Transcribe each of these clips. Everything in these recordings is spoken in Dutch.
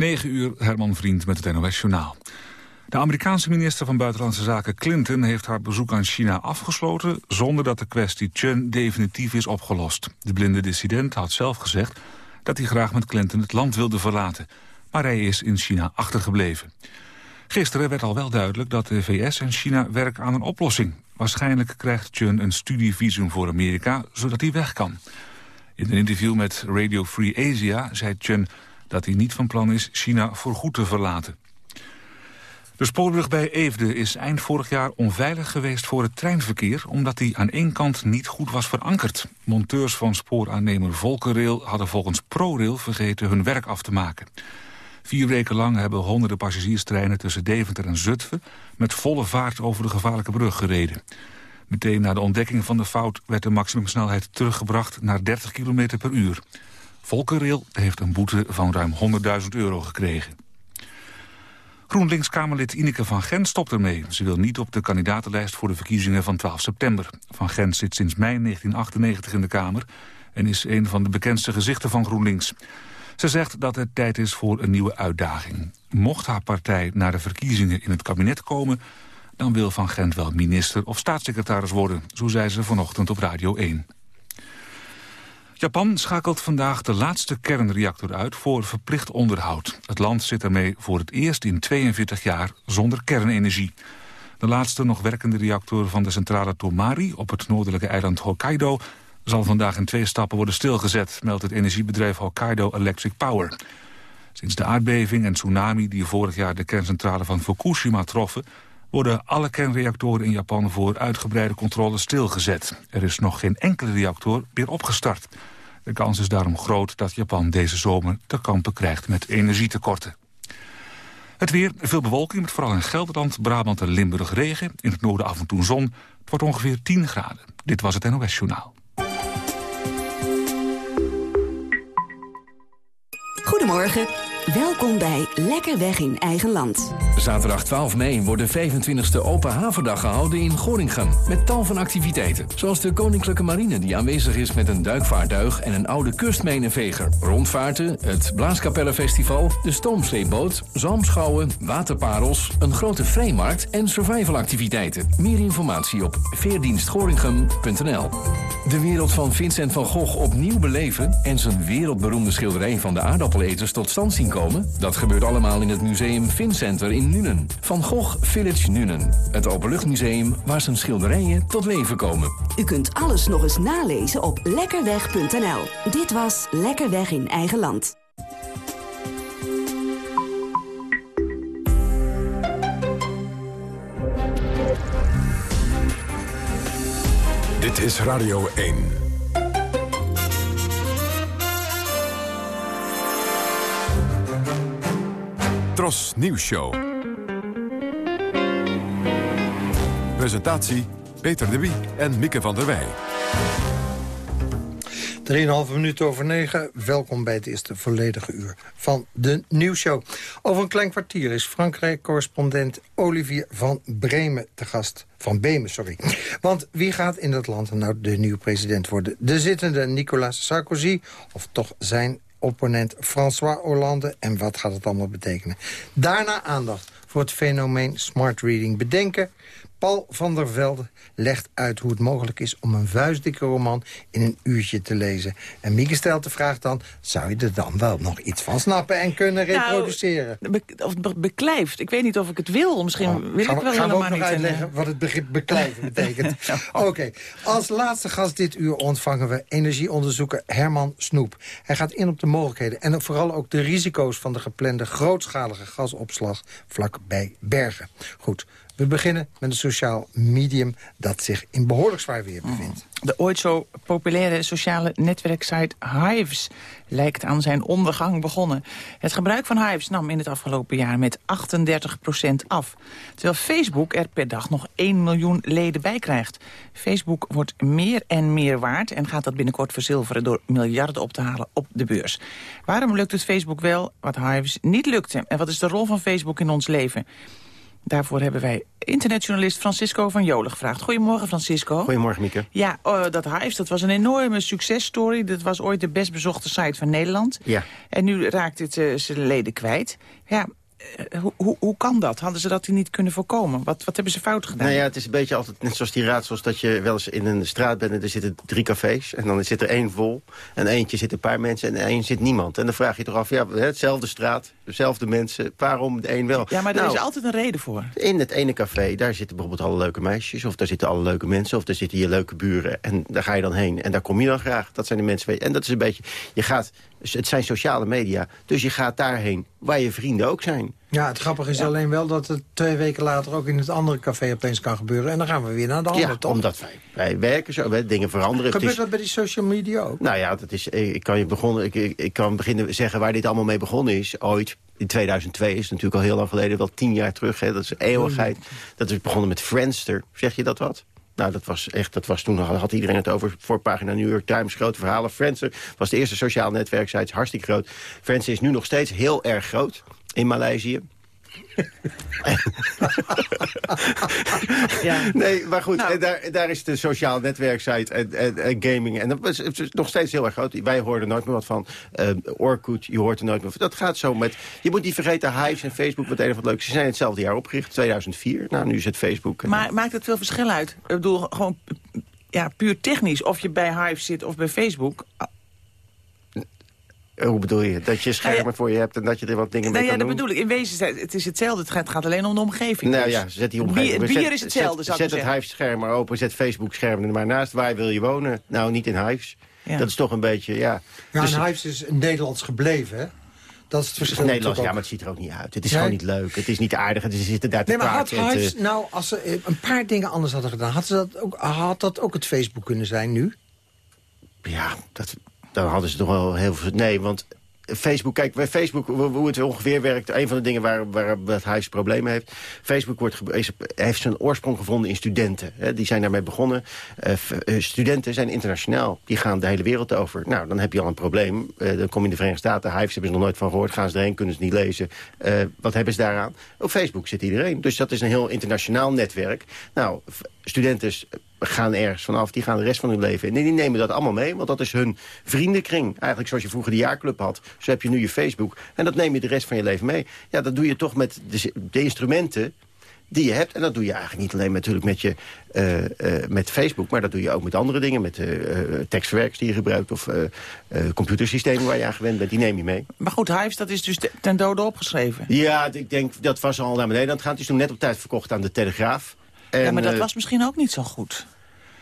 9 uur, Herman Vriend met het NOS-journaal. De Amerikaanse minister van Buitenlandse Zaken Clinton heeft haar bezoek aan China afgesloten... zonder dat de kwestie Chen definitief is opgelost. De blinde dissident had zelf gezegd dat hij graag met Clinton het land wilde verlaten. Maar hij is in China achtergebleven. Gisteren werd al wel duidelijk dat de VS en China werken aan een oplossing. Waarschijnlijk krijgt Chen een studievisum voor Amerika, zodat hij weg kan. In een interview met Radio Free Asia zei Chen dat hij niet van plan is China voorgoed te verlaten. De spoorbrug bij Eefde is eind vorig jaar onveilig geweest voor het treinverkeer... omdat die aan één kant niet goed was verankerd. Monteurs van spooraannemer Volkenrail hadden volgens ProRail vergeten hun werk af te maken. Vier weken lang hebben honderden passagierstreinen tussen Deventer en Zutphen... met volle vaart over de gevaarlijke brug gereden. Meteen na de ontdekking van de fout werd de maximumsnelheid teruggebracht naar 30 km per uur. Volkenrail heeft een boete van ruim 100.000 euro gekregen. GroenLinks-Kamerlid Ineke van Gent stopt ermee. Ze wil niet op de kandidatenlijst voor de verkiezingen van 12 september. Van Gent zit sinds mei 1998 in de Kamer... en is een van de bekendste gezichten van GroenLinks. Ze zegt dat het tijd is voor een nieuwe uitdaging. Mocht haar partij naar de verkiezingen in het kabinet komen... dan wil Van Gent wel minister of staatssecretaris worden. Zo zei ze vanochtend op Radio 1. Japan schakelt vandaag de laatste kernreactor uit voor verplicht onderhoud. Het land zit ermee voor het eerst in 42 jaar zonder kernenergie. De laatste nog werkende reactor van de centrale Tomari op het noordelijke eiland Hokkaido zal vandaag in twee stappen worden stilgezet, meldt het energiebedrijf Hokkaido Electric Power. Sinds de aardbeving en tsunami die vorig jaar de kerncentrale van Fukushima troffen, worden alle kernreactoren in Japan voor uitgebreide controle stilgezet. Er is nog geen enkele reactor weer opgestart. De kans is daarom groot dat Japan deze zomer te kampen krijgt met energietekorten. Het weer, veel bewolking met vooral in Gelderland, Brabant en Limburg regen. In het noorden af en toe zon. Het wordt ongeveer 10 graden. Dit was het NOS Journaal. Goedemorgen. Welkom bij Lekker Weg in Eigen Land. Zaterdag 12 mei wordt de 25e Open Havendag gehouden in Gorinchem. Met tal van activiteiten. Zoals de Koninklijke Marine die aanwezig is met een duikvaartuig en een oude kustmijnenveger. Rondvaarten, het Blaaskapellenfestival, de stoomsleepboot, zalmschouwen, waterparels, een grote vrijmarkt en survivalactiviteiten. Meer informatie op veerdienstgorinchem.nl De wereld van Vincent van Gogh opnieuw beleven en zijn wereldberoemde schilderij van de aardappeleters tot stand zien komen? Dat gebeurt allemaal in het museum Vincenter in Nuenen. Van Gogh Village Nuenen. Het openluchtmuseum waar zijn schilderijen tot leven komen. U kunt alles nog eens nalezen op lekkerweg.nl. Dit was Lekkerweg in eigen land. Dit is Radio 1. Tros Nieuws Show. Presentatie Peter de Wie en Mieke van der Wij. 3,5 minuten over 9. Welkom bij het eerste volledige uur van de nieuwsshow. Over een klein kwartier is Frankrijk-correspondent Olivier van Bremen te gast. Van Bemen, sorry. Want wie gaat in dat land nou de nieuwe president worden? De zittende Nicolas Sarkozy, of toch zijn opponent François Hollande. En wat gaat het allemaal betekenen? Daarna aandacht voor het fenomeen smart reading. Bedenken, Paul van der Velde legt uit hoe het mogelijk is... om een vuistdikke roman in een uurtje te lezen. En Mieke stelt de vraag dan... zou je er dan wel nog iets van snappen en kunnen nou, reproduceren? Nou, of beklijft. Ik weet niet of ik het wil. Misschien oh, wil ik wel helemaal niet. Gaan we uitleggen eh, wat het begrip beklijven betekent? Oké. Als laatste gast dit uur ontvangen we energieonderzoeker Herman Snoep. Hij gaat in op de mogelijkheden en vooral ook de risico's... van de geplande grootschalige gasopslag vlak bij Bergen. Goed, we beginnen met een sociaal medium dat zich in behoorlijk zwaar weer bevindt. De ooit zo populaire sociale netwerksite Hives lijkt aan zijn ondergang begonnen. Het gebruik van Hives nam in het afgelopen jaar met 38% af. Terwijl Facebook er per dag nog 1 miljoen leden bij krijgt. Facebook wordt meer en meer waard en gaat dat binnenkort verzilveren... door miljarden op te halen op de beurs. Waarom lukt het Facebook wel wat Hives niet lukte? En wat is de rol van Facebook in ons leven? Daarvoor hebben wij internetjournalist Francisco van Jolen gevraagd. Goedemorgen, Francisco. Goedemorgen, Mieke. Ja, oh, dat Hives, dat was een enorme successtory. Dat was ooit de best bezochte site van Nederland. Ja. En nu raakt het uh, zijn leden kwijt. Ja, uh, hoe, hoe kan dat? Hadden ze dat niet kunnen voorkomen? Wat, wat hebben ze fout gedaan? Nou ja, het is een beetje altijd net zoals die raadsels... dat je wel eens in een straat bent en er zitten drie cafés... en dan zit er één vol en eentje zit een paar mensen en één zit niemand. En dan vraag je toch af, ja, hetzelfde straat, dezelfde mensen... waarom de een wel? Ja, maar er nou, is altijd een reden voor. In het ene café, daar zitten bijvoorbeeld alle leuke meisjes... of daar zitten alle leuke mensen, of daar zitten je leuke buren. En daar ga je dan heen en daar kom je dan graag. Dat zijn de mensen... En dat is een beetje... Je gaat, het zijn sociale media, dus je gaat daarheen waar je vrienden ook zijn. Ja, het grappige is ja. alleen wel dat het twee weken later ook in het andere café opeens kan gebeuren. En dan gaan we weer naar de andere, ja, toch? omdat wij, wij werken zo, wij, dingen veranderen. Gebeurt is, dat bij die social media ook? Nou ja, dat is, ik, kan je begonnen, ik, ik kan beginnen zeggen waar dit allemaal mee begonnen is. Ooit, in 2002 is natuurlijk al heel lang geleden, wel tien jaar terug. Hè, dat is eeuwigheid. Dat is begonnen met Friendster. Zeg je dat wat? Nou, dat was echt, dat was toen had iedereen het over voor pagina New York Times, grote verhalen. Friendster was de eerste sociaal netwerksite, hartstikke groot. Friendster is nu nog steeds heel erg groot in Maleisië. ja. Nee, maar goed, nou. daar, daar is de sociaal netwerksite en, en, en gaming. En dat is, is nog steeds heel erg groot. Wij hoorden nooit meer wat van. Uh, Orkut, je hoort er nooit meer van. Dat gaat zo met... Je moet niet vergeten, Hives en Facebook, wat een van het leukste. Ze zijn hetzelfde jaar opgericht, 2004. Nou, nu is het Facebook. Maar maakt het veel verschil uit? Ik bedoel, gewoon ja, puur technisch. Of je bij Hives zit of bij Facebook... Hoe bedoel je? Dat je schermen nou ja, voor je hebt en dat je er wat dingen nou mee ja, kan dat doen? bedoel ik. In wezen het is hetzelfde. Het gaat, het gaat alleen om de omgeving. Nou dus. ja, zet die omgeving. Bier, bier zet, is hetzelfde, zet, Zet het Hives-scherm maar open, zet Facebook-schermen er maar naast. Waar wil je wonen? Nou, niet in Hives. Ja. Dat is toch een beetje, ja... Ja, dus en Hives is Nederlands gebleven, hè? Dat is het verschil. Nederlands, ja, maar het ziet er ook niet uit. Het is nee? gewoon niet leuk. Het is niet aardig. Ze zitten daar te nee, maar had. Hives, nou, als ze een paar dingen anders hadden gedaan... had, ze dat, ook, had dat ook het Facebook kunnen zijn nu? Ja, dat, dan hadden ze toch wel heel veel... Nee, want Facebook, kijk, bij Facebook, hoe het ongeveer werkt... een van de dingen waar, waar het huis problemen heeft... Facebook wordt, heeft zijn oorsprong gevonden in studenten. Hè, die zijn daarmee begonnen. Uh, studenten zijn internationaal. Die gaan de hele wereld over. Nou, dan heb je al een probleem. Uh, dan kom je in de Verenigde Staten. Hives hebben ze nog nooit van gehoord. Gaan ze erheen, kunnen ze niet lezen. Wat hebben ze daaraan? Op Facebook zit iedereen. Dus dat is een heel internationaal netwerk. Nou, studenten gaan ergens vanaf, die gaan de rest van hun leven in. En die nemen dat allemaal mee, want dat is hun vriendenkring. Eigenlijk zoals je vroeger de jaarclub had, zo heb je nu je Facebook. En dat neem je de rest van je leven mee. Ja, dat doe je toch met de, de instrumenten die je hebt. En dat doe je eigenlijk niet alleen natuurlijk met, je, uh, uh, met Facebook... maar dat doe je ook met andere dingen. Met uh, tekstverwerkers die je gebruikt... of computersystemen waar je aan gewend bent. Die neem je mee. Maar goed, Hives, dat is dus ten dode opgeschreven. Ja, ik denk dat was al naar beneden aan het gaan. Het is toen net op tijd verkocht aan de Telegraaf. En, ja, maar dat was misschien ook niet zo goed.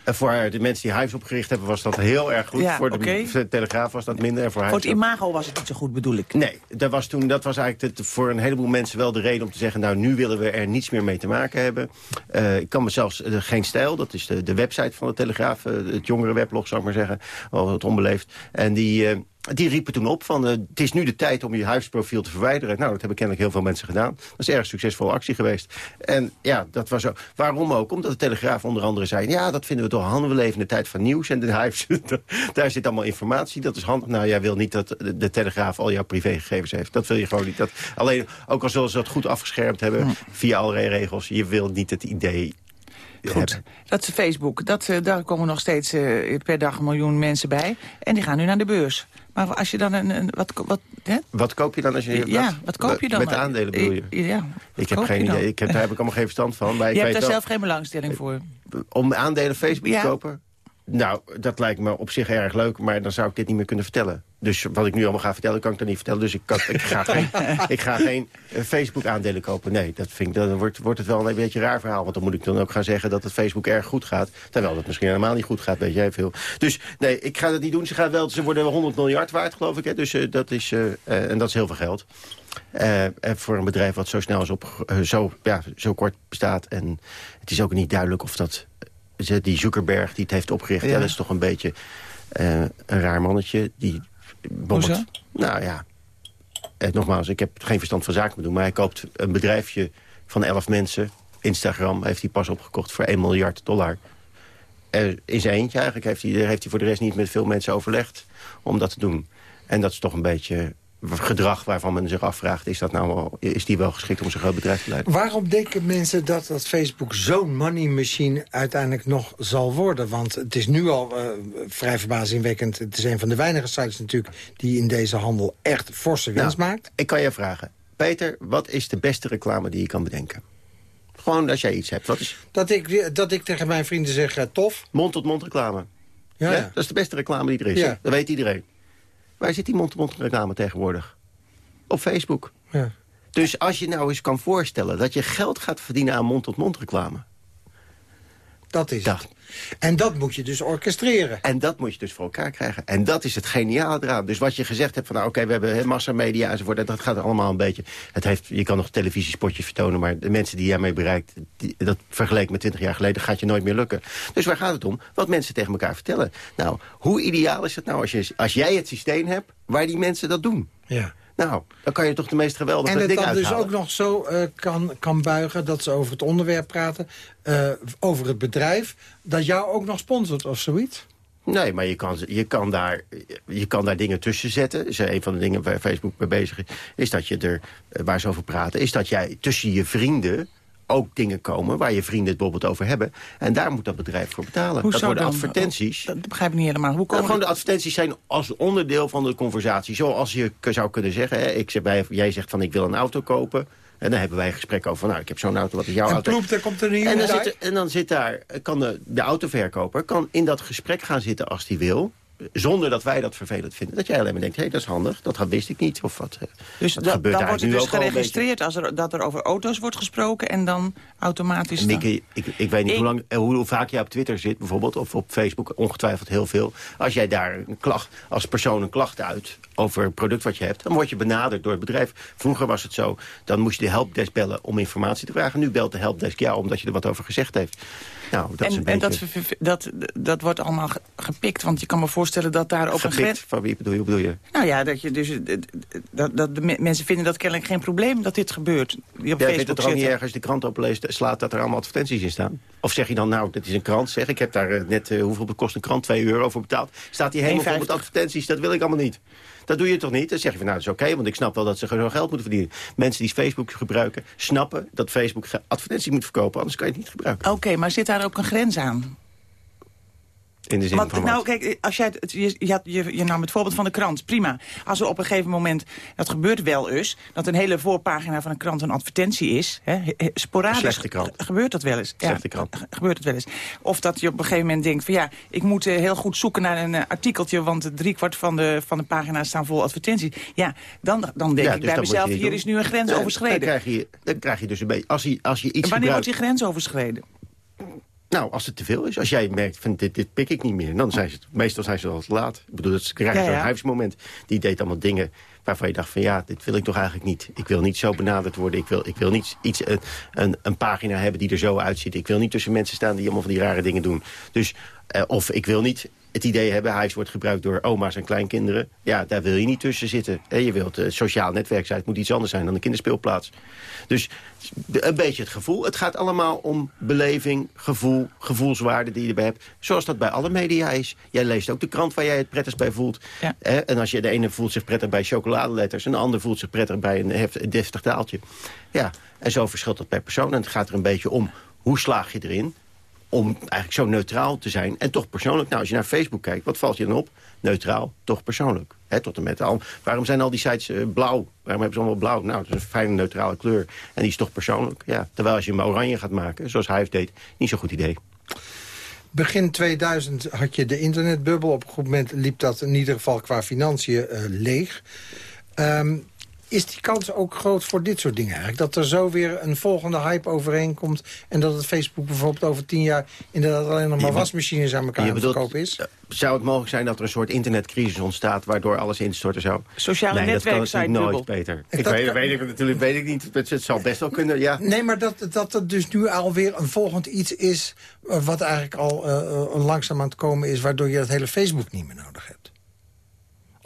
En voor de mensen die Hives opgericht hebben was dat heel erg goed. Ja, voor de, okay. de Telegraaf was dat minder. En voor, voor het imago was het niet zo goed, bedoel ik. Nee, dat was, toen, dat was eigenlijk de, voor een heleboel mensen wel de reden om te zeggen... nou, nu willen we er niets meer mee te maken hebben. Uh, ik kan me zelfs uh, Geen Stijl, dat is de, de website van de Telegraaf... Uh, het jongere weblog, zou ik maar zeggen, al het onbeleefd. En die... Die riepen toen op van, uh, het is nu de tijd om je huisprofiel te verwijderen. Nou, dat hebben kennelijk heel veel mensen gedaan. Dat is een erg succesvolle actie geweest. En ja, dat was zo. Waarom ook? Omdat de Telegraaf onder andere zei... ja, dat vinden we toch handig. We leven in de tijd van nieuws. En de huis, daar zit allemaal informatie. Dat is handig. Nou, jij wil niet dat de Telegraaf al jouw privégegevens heeft. Dat wil je gewoon niet. Dat, alleen, ook al zullen ze dat goed afgeschermd hebben... Via allerlei regels. Je wil niet het idee Goed, hebben. dat is Facebook. Dat, uh, daar komen nog steeds uh, per dag een miljoen mensen bij. En die gaan nu naar de beurs. Maar als je dan een... een wat, wat, hè? wat koop je dan als je... Ja, wat, wat koop je dan? Met aandelen bedoel je? Ja, ik heb geen idee. Ik heb, daar heb ik allemaal geen verstand van. Maar je ik hebt daar wel, zelf geen belangstelling voor? Om aandelen Facebook te kopen? Nou, dat lijkt me op zich erg leuk, maar dan zou ik dit niet meer kunnen vertellen. Dus wat ik nu allemaal ga vertellen, kan ik dan niet vertellen. Dus ik, kan, ik ga geen, ik ga geen uh, Facebook-aandelen kopen. Nee, dat vind ik, dan wordt, wordt het wel een beetje een raar verhaal. Want dan moet ik dan ook gaan zeggen dat het Facebook erg goed gaat. Terwijl het misschien helemaal niet goed gaat, weet jij veel. Dus nee, ik ga dat niet doen. Ze, gaan wel, ze worden 100 miljard waard, geloof ik. Hè? Dus uh, dat is, uh, en dat is heel veel geld. voor een bedrijf wat zo snel is op, zo, ja, zo kort bestaat. En het is ook niet duidelijk of dat die Zuckerberg die het heeft opgericht... Ja. Ja, dat is toch een beetje uh, een raar mannetje. Die Hoezo? Nou ja, eh, nogmaals, ik heb geen verstand van zaken doen... maar hij koopt een bedrijfje van 11 mensen. Instagram heeft hij pas opgekocht voor 1 miljard dollar. In zijn eentje eigenlijk heeft hij, heeft hij voor de rest niet met veel mensen overlegd... om dat te doen. En dat is toch een beetje gedrag waarvan men zich afvraagt... is, dat nou wel, is die wel geschikt om zijn groot bedrijf te leiden. Waarom denken mensen dat, dat Facebook zo'n money machine uiteindelijk nog zal worden? Want het is nu al uh, vrij verbazingwekkend. Het is een van de weinige sites natuurlijk... die in deze handel echt forse winst Nou, maakt. Ik kan je vragen. Peter, wat is de beste reclame die je kan bedenken? Gewoon als jij iets hebt. Wat is Dat ik, dat ik tegen mijn vrienden zeg, eh, tof. mond-tot-mond reclame? Ja, Ja, ja. Dat is de beste reclame die er is. Ja. Dat weet iedereen. Waar zit die mond-tot-mond reclame tegenwoordig? Op Facebook. ja. Dus als je nou eens kan voorstellen dat je geld gaat verdienen aan mond-tot-mond reclame. Dat is Dat. het. En dat moet je dus orchestreren. En dat moet je dus voor elkaar krijgen. En dat is het geniale eraan. Dus wat je gezegd hebt van, nou oké, we hebben massamedia enzovoort. Dat gaat allemaal een beetje... Het heeft, je kan nog televisiespotjes vertonen, maar de mensen die jij mee bereikt... Die, dat vergeleken met 20 jaar geleden gaat je nooit meer lukken. Dus waar gaat het om? Wat mensen tegen elkaar vertellen. Nou, hoe ideaal is het nou als, je, als jij het systeem hebt waar die mensen dat doen? Ja. Nou, dan kan je toch de meest geweldige En het dingen dan dus uithalen. ook nog zo eh, kan, kan buigen dat ze over het onderwerp praten... eh, over het bedrijf, dat jou ook nog sponsort of zoiets? Nee, maar je kan, je, kan daar, je kan daar dingen tussen zetten. Dus een van de dingen waar Facebook mee bezig is... is dat je er, eh, waar ze over praten... is dat jij tussen je vrienden ook dingen komen... waar je vrienden het bijvoorbeeld over hebben. En daar moet dat bedrijf voor betalen. Dat worden dan? advertenties. Dat begrijp ik niet helemaal. Hoe Nou, komen gewoon de advertenties zijn als onderdeel van de conversatie. Zoals je zou kunnen zeggen... Hè, ik zeg bij, jij zegt van ik wil een auto kopen... En dan hebben wij een gesprek over, van, nou, ik heb zo'n auto, wat is jouw en auto? ploep, daar komt er een En dan, zit, er- en dan zit daar, kan de, de autoverkoper kan in dat gesprek gaan zitten als hij wil. Zonder dat wij dat vervelend vinden. Dat jij alleen maar denkt, hé, dat is handig. Dat wist ik niet. Of wat. eh, Dus dat da- gebeurt dan wordt het dus geregistreerd als er, dat er over auto's wordt gesproken... en dan automatisch... dan- Mieke, ik, ik weet niet Ik- hoe, lang, eh, hoe, hoe vaak jij op Twitter zit bijvoorbeeld, of op Facebook, ongetwijfeld heel veel. Als jij daar een klacht, als persoon een klacht uit over een product wat je hebt, dan word je benaderd door het bedrijf. Vroeger was het zo, dan moest je de helpdesk bellen om informatie te vragen. Nu belt de helpdesk jou omdat je er wat over gezegd heeft. Nou, dat is en een en beetje dat, dat, dat wordt allemaal ge- gepikt, want je kan me voorstellen dat daar ook een gepikt. grens... Van wie bedoel je? Bedoel je? Nou ja, dat, je dus, dat, dat de me- mensen vinden dat kennelijk geen probleem dat dit gebeurt. Die op vindt Facebook het er ook niet zitten. erg als je de krant opleest, slaat dat er allemaal advertenties in staan? Of zeg je dan, nou, dit is een krant, zeg, ik heb daar eh, net, eh, hoeveel kost een krant? 2 euro voor betaald. Staat die helemaal vol met 1,50. advertenties, dat wil ik allemaal niet. Dat doe je toch niet? Dan zeg je van, nou, dat is oké, want ik snap wel dat ze gewoon geld moeten verdienen. Mensen die Facebook gebruiken, snappen dat Facebook advertenties moet verkopen, anders kan je het niet gebruiken. Oké, maar zit daar ook een grens aan? In de zin Want, van nou, wat? kijk, als jij het, je, je, je, je nam het voorbeeld van de krant, prima. Als er op een gegeven moment, dat gebeurt wel eens... dat een hele voorpagina van een krant een advertentie is... Hè, sporadisch Slechte krant. ge- gebeurt dat wel eens. Slechte krant. ge- Gebeurt het wel eens. Of dat je op een gegeven moment denkt van ja, ik moet eh, heel goed zoeken naar een eh, artikeltje... want driekwart van de, van de pagina's staan vol advertenties. Ja, dan, dan denk Ja, ik dus bij dat mezelf, hier doen. is nu een grens Nee, Dan overschreden. krijg, je, dan krijg je dus een beetje, als je, als je iets En wanneer wordt die grens overschreden? Nou, als het te veel is. Als jij merkt van dit, dit pik ik niet meer. Dan zijn ze, meestal zijn ze al te laat. Ik bedoel, dat krijg je Ja, zo'n ja. huismoment. Die deed allemaal dingen waarvan je dacht van ja, dit wil ik toch eigenlijk niet. Ik wil niet zo benaderd worden. Ik wil, ik wil niet iets, een, een, een pagina hebben die er zo uitziet. Ik wil niet tussen mensen staan die allemaal van die rare dingen doen. Dus, eh, of ik wil niet het idee hebben, huis wordt gebruikt door oma's en kleinkinderen. Ja, daar wil je niet tussen zitten. En je wilt een sociaal netwerk zijn. Het moet iets anders zijn dan een kinderspeelplaats. Dus een beetje het gevoel. Het gaat allemaal om beleving, gevoel, gevoelswaarde die je erbij hebt. Zoals dat bij alle media is. Jij leest ook de krant waar jij het prettigst bij voelt. Ja. En als je de ene voelt zich prettig bij chocoladeletters... en de ander voelt zich prettig bij een heft- een deftig taaltje. Ja, en zo verschilt dat per persoon. En het gaat er een beetje om, hoe slaag je erin om eigenlijk zo neutraal te zijn en toch persoonlijk. Nou, als je naar Facebook kijkt, wat valt je dan op? Neutraal, toch persoonlijk. Tot en met al. Waarom zijn al die sites eh, blauw? Waarom hebben ze allemaal blauw? Nou, het is een fijne neutrale kleur. En die is toch persoonlijk. Ja. Terwijl als je hem oranje gaat maken, zoals hij deed, niet zo'n goed idee. Begin 2000 had je de internetbubbel. Op een goed moment liep dat in ieder geval qua financiën eh, leeg. Ehm, is die kans ook groot voor dit soort dingen eigenlijk? Dat er zo weer een volgende hype overheen komt... en dat het Facebook bijvoorbeeld over tien jaar... inderdaad alleen nog maar wasmachines aan elkaar aan verkopen is? eh, Zou het mogelijk zijn dat er een soort internetcrisis ontstaat... waardoor alles instort en zo? Sociale nee, dat kan netwerksite natuurlijk nooit, bubbel. Peter. Ik Dat weet, kan- weet ik, natuurlijk weet ik niet. Het, het zal best wel kunnen, ja. Nee, maar dat, dat er dus nu alweer een volgend iets is... eh, wat eigenlijk al eh, langzaam aan het komen is... waardoor je dat hele Facebook niet meer nodig hebt.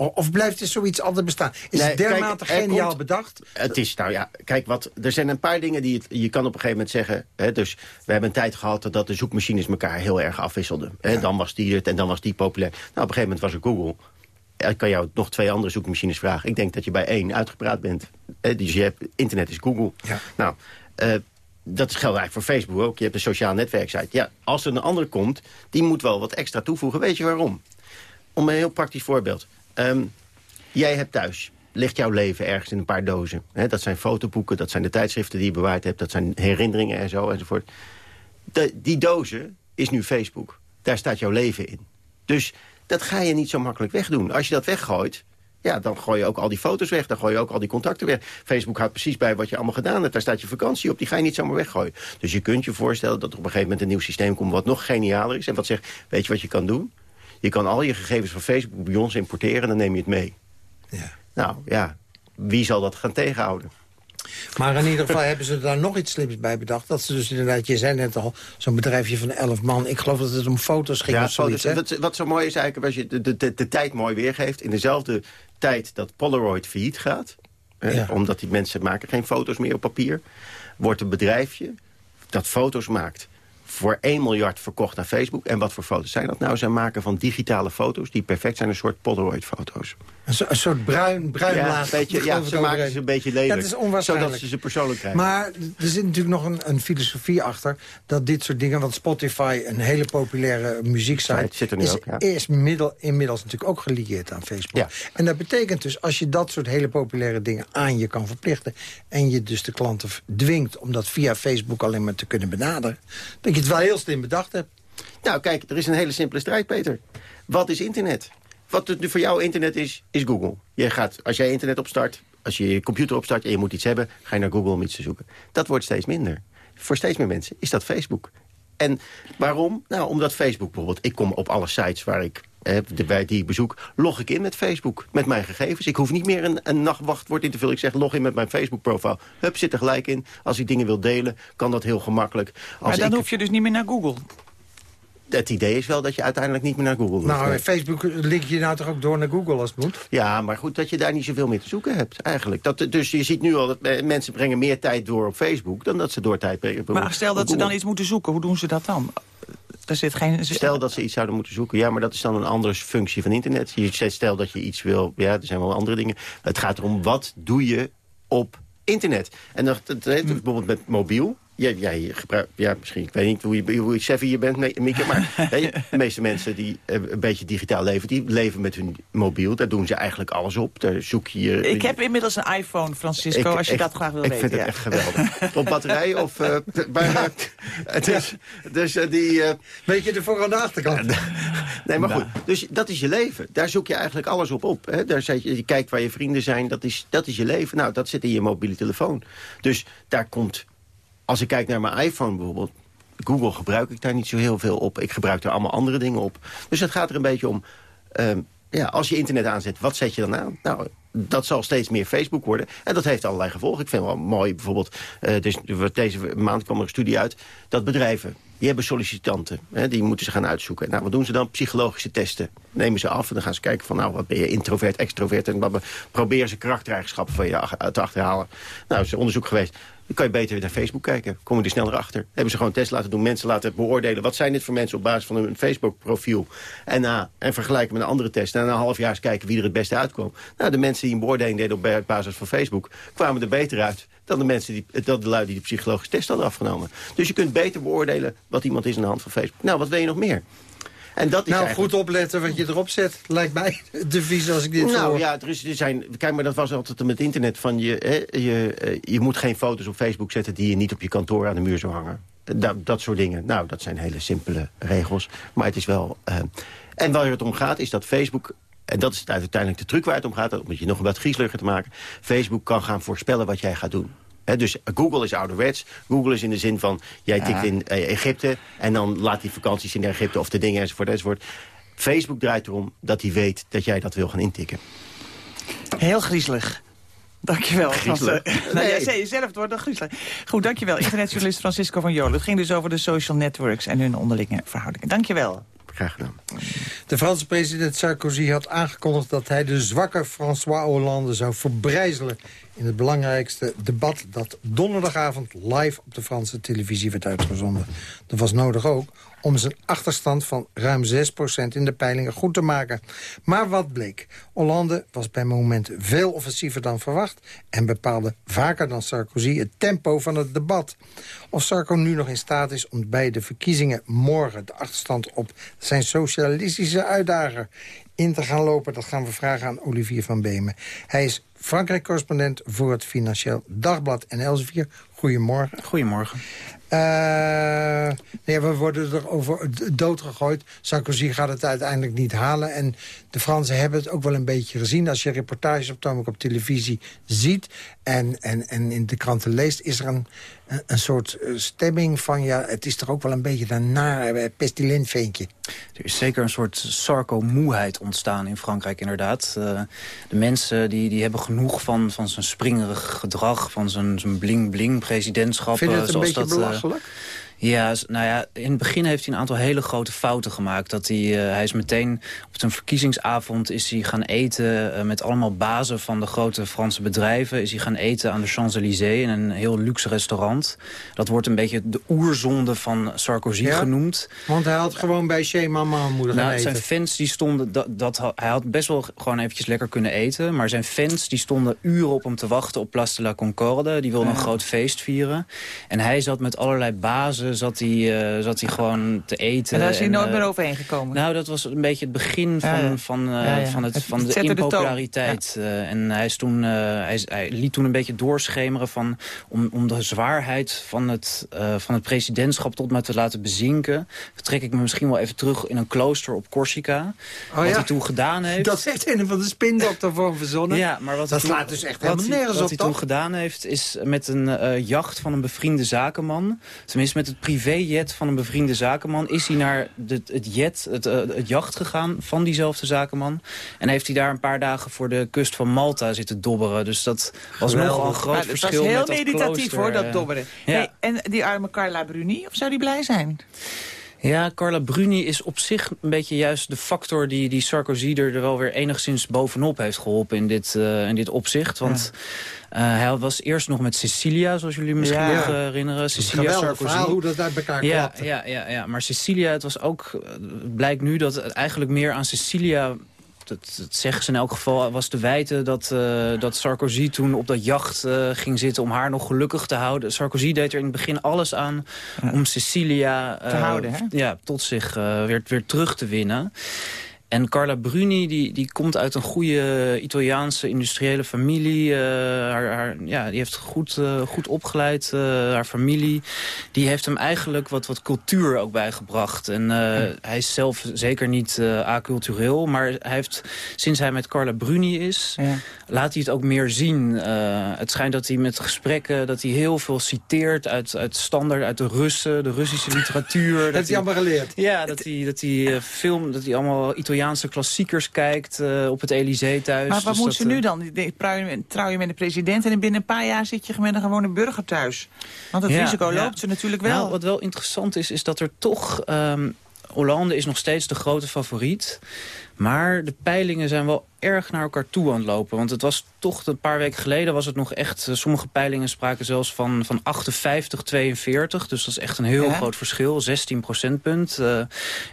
Of blijft er zoiets altijd bestaan? Is Nee, het dermate kijk, er geniaal komt- bedacht? Het is, nou ja, kijk, wat, er zijn een paar dingen die het, je kan op een gegeven moment zeggen. Hè, dus we hebben een tijd gehad dat de zoekmachines elkaar heel erg afwisselden. Hè, Dan was die het en dan was die populair. Nou, op een gegeven moment was er Google. ik kan jou nog twee andere zoekmachines vragen. Ik denk dat je bij één uitgepraat bent. Dus je hebt, internet is Google. Ja. Nou, eh, dat geldt eigenlijk voor Facebook ook. Je hebt een sociaal netwerksite. Ja, als er een andere komt, die moet wel wat extra toevoegen. Weet je waarom? Om een heel praktisch voorbeeld. Ehm, jij hebt thuis, ligt jouw leven ergens in een paar dozen. Dat zijn fotoboeken, dat zijn de tijdschriften die je bewaard hebt... dat zijn herinneringen en zo enzovoort. Die dozen is nu Facebook. Daar staat jouw leven in. Dus dat ga je niet zo makkelijk wegdoen. Als je dat weggooit, ja, dan gooi je ook al die foto's weg. Dan gooi je ook al die contacten weg. Facebook houdt precies bij wat je allemaal gedaan hebt. Daar staat je vakantie op. Die ga je niet zomaar weggooien. Dus je kunt je voorstellen dat er op een gegeven moment een nieuw systeem komt... wat nog genialer is. En wat zegt, weet je wat je kan doen? Je kan al je gegevens van Facebook bij ons importeren... en dan neem je het mee. Ja. Nou, ja, wie zal dat gaan tegenhouden? Maar in ieder geval hebben ze daar nog iets slims bij bedacht. Dat ze dus inderdaad, je zei net al, zo'n bedrijfje van 11 man. Ik geloof dat het om foto's ging Ja, of zoiets. foto's. wat, wat zo mooi is eigenlijk, als je de, de, de, de tijd mooi weergeeft... in dezelfde tijd dat Polaroid failliet gaat... Ja. omdat die mensen maken geen foto's meer op papier... wordt een bedrijfje dat foto's maakt voor 1 miljard verkocht naar Facebook. En wat voor foto's zijn dat nou? Zij maken van digitale foto's die perfect zijn, een soort Polaroid-foto's. Een, so- een soort bruin, bruin Ja, laag. beetje, ja, ze maken ze een beetje lelijk. Ja, het is onwaarschijnlijk. Zodat ze ze persoonlijk krijgen. Maar er zit natuurlijk nog een, een filosofie achter... dat dit soort dingen, want Spotify, een hele populaire muzieksite... Nu is, ook, ja. is middel, inmiddels natuurlijk ook gelieerd aan Facebook. Ja. En dat betekent dus, als je dat soort hele populaire dingen aan je kan verplichten... en je dus de klanten dwingt om dat via Facebook alleen maar te kunnen benaderen... dat je het wel heel slim bedacht hebt. Nou, kijk, er is een hele simpele strijd, Peter. Wat is internet? Wat het nu voor jou internet is, is Google. Je gaat, als jij internet opstart, als je je computer opstart... en je moet iets hebben, ga je naar Google om iets te zoeken. Dat wordt steeds minder. Voor steeds meer mensen is dat Facebook. En waarom? Nou, omdat Facebook bijvoorbeeld... ik kom op alle sites waar ik, de, bij die ik bezoek... log ik in met Facebook, met mijn gegevens. Ik hoef niet meer een, een nachtwachtwoord in te vullen. Ik zeg log in met mijn Facebook-profiel. Hup, zit er gelijk in. Als ik dingen wil delen, kan dat heel gemakkelijk. Als Maar dan ik, hoef je dus niet meer naar Google. Het idee is wel dat je uiteindelijk niet meer naar Google hoeft. Nou, Nee. Facebook link je nou toch ook door naar Google als het moet? Ja, maar goed dat je daar niet zoveel meer te zoeken hebt, eigenlijk. Dat, dus je ziet nu al dat eh, mensen brengen meer tijd door op Facebook... dan dat ze door tijd brengen op Maar stel dat ze dan iets moeten zoeken, hoe doen ze dat dan? Er zit geen... Stel dat ze iets zouden moeten zoeken. Ja, maar dat is dan een andere functie van internet. Je stel dat je iets wil... Ja, er zijn wel andere dingen. Het gaat erom, wat doe je op internet? En dat, dat heeft dus bijvoorbeeld met mobiel... Jij, jij gebruikt, ja, misschien, ik weet niet hoe, je, hoe savvy je bent, Mieke, maar de meeste mensen die eh, een beetje digitaal leven, die leven met hun mobiel. Daar doen ze eigenlijk alles op. Daar zoek je... je- Ik heb inmiddels een iPhone, Francisco, Ik- als je ik- dat graag wil ik weten. vind het ja. echt geweldig. Op batterij of... eh maar, eh, dus die... Weet je, de voor- en de achterkant. nee, maar goed. Dus dat is je leven. Daar zoek je eigenlijk alles op op. Hè? Daar zet je, je kijkt waar je vrienden zijn. Dat is, dat is je leven. Nou, dat zit in je mobiele telefoon. Dus daar komt... Als ik kijk naar mijn iPhone bijvoorbeeld... Google gebruik ik daar niet zo heel veel op. Ik gebruik er allemaal andere dingen op. Dus het gaat er een beetje om... ehm, ja, als je internet aanzet, wat zet je dan aan? Nou, dat zal steeds meer Facebook worden. En dat heeft allerlei gevolgen. Ik vind het wel mooi, bijvoorbeeld... eh, dus deze maand kwam er een studie uit... dat bedrijven, die hebben sollicitanten. Hè, die moeten ze gaan uitzoeken. Nou, wat doen ze dan? Psychologische testen. Nemen ze af en dan gaan ze kijken van... nou, wat ben je introvert, extrovert... en wat be- proberen ze karaktereigenschappen van je te achterhalen. Nou, er is onderzoek geweest. Dan kan je beter naar Facebook kijken. Kom je er sneller achter. Hebben ze gewoon een test laten doen. Mensen laten beoordelen. Wat zijn dit voor mensen op basis van hun Facebook-profiel? En, na en vergelijken met een andere test. En na een half jaar eens kijken wie er het beste uitkwam. Nou, de mensen die een beoordeling deden op basis van Facebook... kwamen er beter uit dan de mensen die, dan de lui die de psychologische test hadden afgenomen. Dus je kunt beter beoordelen wat iemand is aan de hand van Facebook. Nou, wat wil je nog meer? En dat is Nou, eigenlijk- goed opletten wat je erop zet. Lijkt mij het devies als ik dit zo nou hoor. ja, er, is, er zijn. Kijk, maar dat was altijd met internet. Van je, hè, je, eh, je moet geen foto's op Facebook zetten die je niet op je kantoor aan de muur zou hangen. Dat, dat soort dingen. Nou, dat zijn hele simpele regels. Maar het is wel. eh, en waar het om gaat, is dat Facebook. En dat is uiteindelijk de truc waar het om gaat. Om het je nog wat griezeliger te maken. Facebook kan gaan voorspellen wat jij gaat doen. Dus Google is ouderwets. Google is in de zin van, jij tikt in eh, Egypte... en dan laat die vakanties in Egypte of de dingen enzovoort enzovoort. Facebook draait erom dat hij weet dat jij dat wil gaan intikken. Heel griezelig. Dankjewel. Griezelig? Frans. Nou, jij Nee. zei zelf het wordt griezelig. Goed, dankjewel. Internetjournalist Francisco van Jolen. Het ging dus over de social networks en hun onderlinge verhoudingen. Dankjewel. Graag gedaan. De Franse president Sarkozy had aangekondigd dat hij de zwakke François Hollande zou verbrijzelen in het belangrijkste debat dat donderdagavond live op de Franse televisie werd uitgezonden. Dat was nodig ook om zijn achterstand van ruim 6% in de peilingen goed te maken. Maar wat bleek? Hollande was bij momenten veel offensiever dan verwacht... en bepaalde vaker dan Sarkozy het tempo van het debat. Of Sarko nu nog in staat is om bij de verkiezingen morgen... de achterstand op zijn socialistische uitdager in te gaan lopen... dat gaan we vragen aan Olivier van Beemen. Hij is Frankrijk-correspondent voor het Financieel Dagblad en Elsevier. Goedemorgen. Goedemorgen. Nee, we worden er over doodgegooid. Sarkozy gaat het uiteindelijk niet halen. En de Fransen hebben het ook wel een beetje gezien. Als je reportages op, op televisie ziet en, en, en in de kranten leest... is er een, een soort eh, stemming van... ja, het is toch ook wel een beetje een naar eh, pestilintveentje. Er is zeker een soort sarco-moeheid ontstaan in Frankrijk inderdaad. Uh, de mensen die, die hebben genoeg van, van zijn springerig gedrag... van zijn, bling-bling presidentschap. Vind je het een beetje belachelijk? Ja, nou ja, in het begin heeft hij een aantal hele grote fouten gemaakt. Dat hij, uh, hij is meteen op zijn verkiezingsavond is hij gaan eten... Uh, met allemaal bazen van de grote Franse bedrijven. Is hij gaan eten aan de Champs-Élysées in een heel luxe restaurant. Dat wordt een beetje de oerzonde van Sarkozy ja, genoemd. Want hij had gewoon bij Chez Mama moeten nou, eten. Zijn fans die stonden... Dat, dat, hij had best wel gewoon eventjes lekker kunnen eten. Maar zijn fans die stonden uren op hem te wachten op Place de la Concorde. Die wilden ja. een groot feest vieren. En hij zat met allerlei bazen zat hij, uh, zat hij gewoon te eten. En daar is hij en, nooit meer overheen gekomen? Nou, dat was een beetje het begin van, ja, ja. van, ja, van, het, van de impopulariteit. De en hij, is toen, hij, hij, liet toen een beetje doorschemeren van... om, om de zwaarheid van het, van het presidentschap tot maar te laten bezinken... trek ik me misschien wel even terug in een klooster op Corsica. Oh, wat hij toen gedaan heeft... Dat heeft een van de spindokter voor verzonnen. Ja, maar wat dat toen, slaat dus echt helemaal nergens wat op, Wat hij toen gedaan heeft, is met een jacht van een bevriende zakenman... tenminste met het privéjet van een bevriende zakenman... is hij naar de, het jet, het, uh, het jacht gegaan van diezelfde zakenman. En heeft hij daar een paar dagen voor de kust van Malta zitten dobberen. Dus dat was Geweldig. nogal een groot maar, verschil Het was heel meditatief klooster, hoor, dat uh, dobberen. Ja. Hey, en die arme Carla Bruni, of zou die blij zijn? Ja, Carla Bruni is op zich een beetje juist de factor... die, die Sarkozy er wel weer enigszins bovenop heeft geholpen in dit, uh, in dit opzicht. Want ja. uh, hij was eerst nog met Cecilia, zoals jullie misschien ja. nog uh, herinneren. Cecilia Geweldig Sarkozy. hoe dat uit elkaar ja, klapte. ja, ja, ja, maar Cecilia, het was ook... blijkt nu dat het eigenlijk meer aan Cecilia dat, dat, zeggen ze in elk geval, was te wijten dat, uh, dat Sarkozy toen op dat jacht uh, ging zitten om haar nog gelukkig te houden. Sarkozy deed er in het begin alles aan om Cecilia te houden, hè? Ja, tot zich weer, weer terug te winnen. En Carla Bruni, die, die komt uit een goede Italiaanse industriële familie. Uh, haar, haar, ja, die heeft goed, uh, goed opgeleid, uh, haar familie. Die heeft hem eigenlijk wat, wat cultuur ook bijgebracht. En ja. hij is zelf zeker niet acultureel. Maar hij heeft, sinds hij met Carla Bruni is, ja. laat hij het ook meer zien. het schijnt dat hij met gesprekken, dat hij heel veel citeert uit, uit standaard, uit de Russen, de Russische literatuur. dat heeft hij allemaal geleerd. Ja, dat hij, dat hij film, dat hij allemaal Italiaanse Italiaanse klassiekers kijkt uh, op het Elysée thuis. Maar wat dus moet ze nu dan? Trouw je, trouw je met de president en binnen een paar jaar zit je met een gewone burger thuis? Want het ja, risico ja. loopt ze natuurlijk wel. Nou, wat wel interessant is, is dat er toch... Um, Hollande is nog steeds de grote favoriet. Maar de peilingen zijn wel erg naar elkaar toe aan het lopen. Want het was toch een paar weken geleden was het nog echt... sommige peilingen spraken zelfs van, van 58, 42. Dus dat is echt een heel ja. groot verschil. 16 procentpunt. Uh,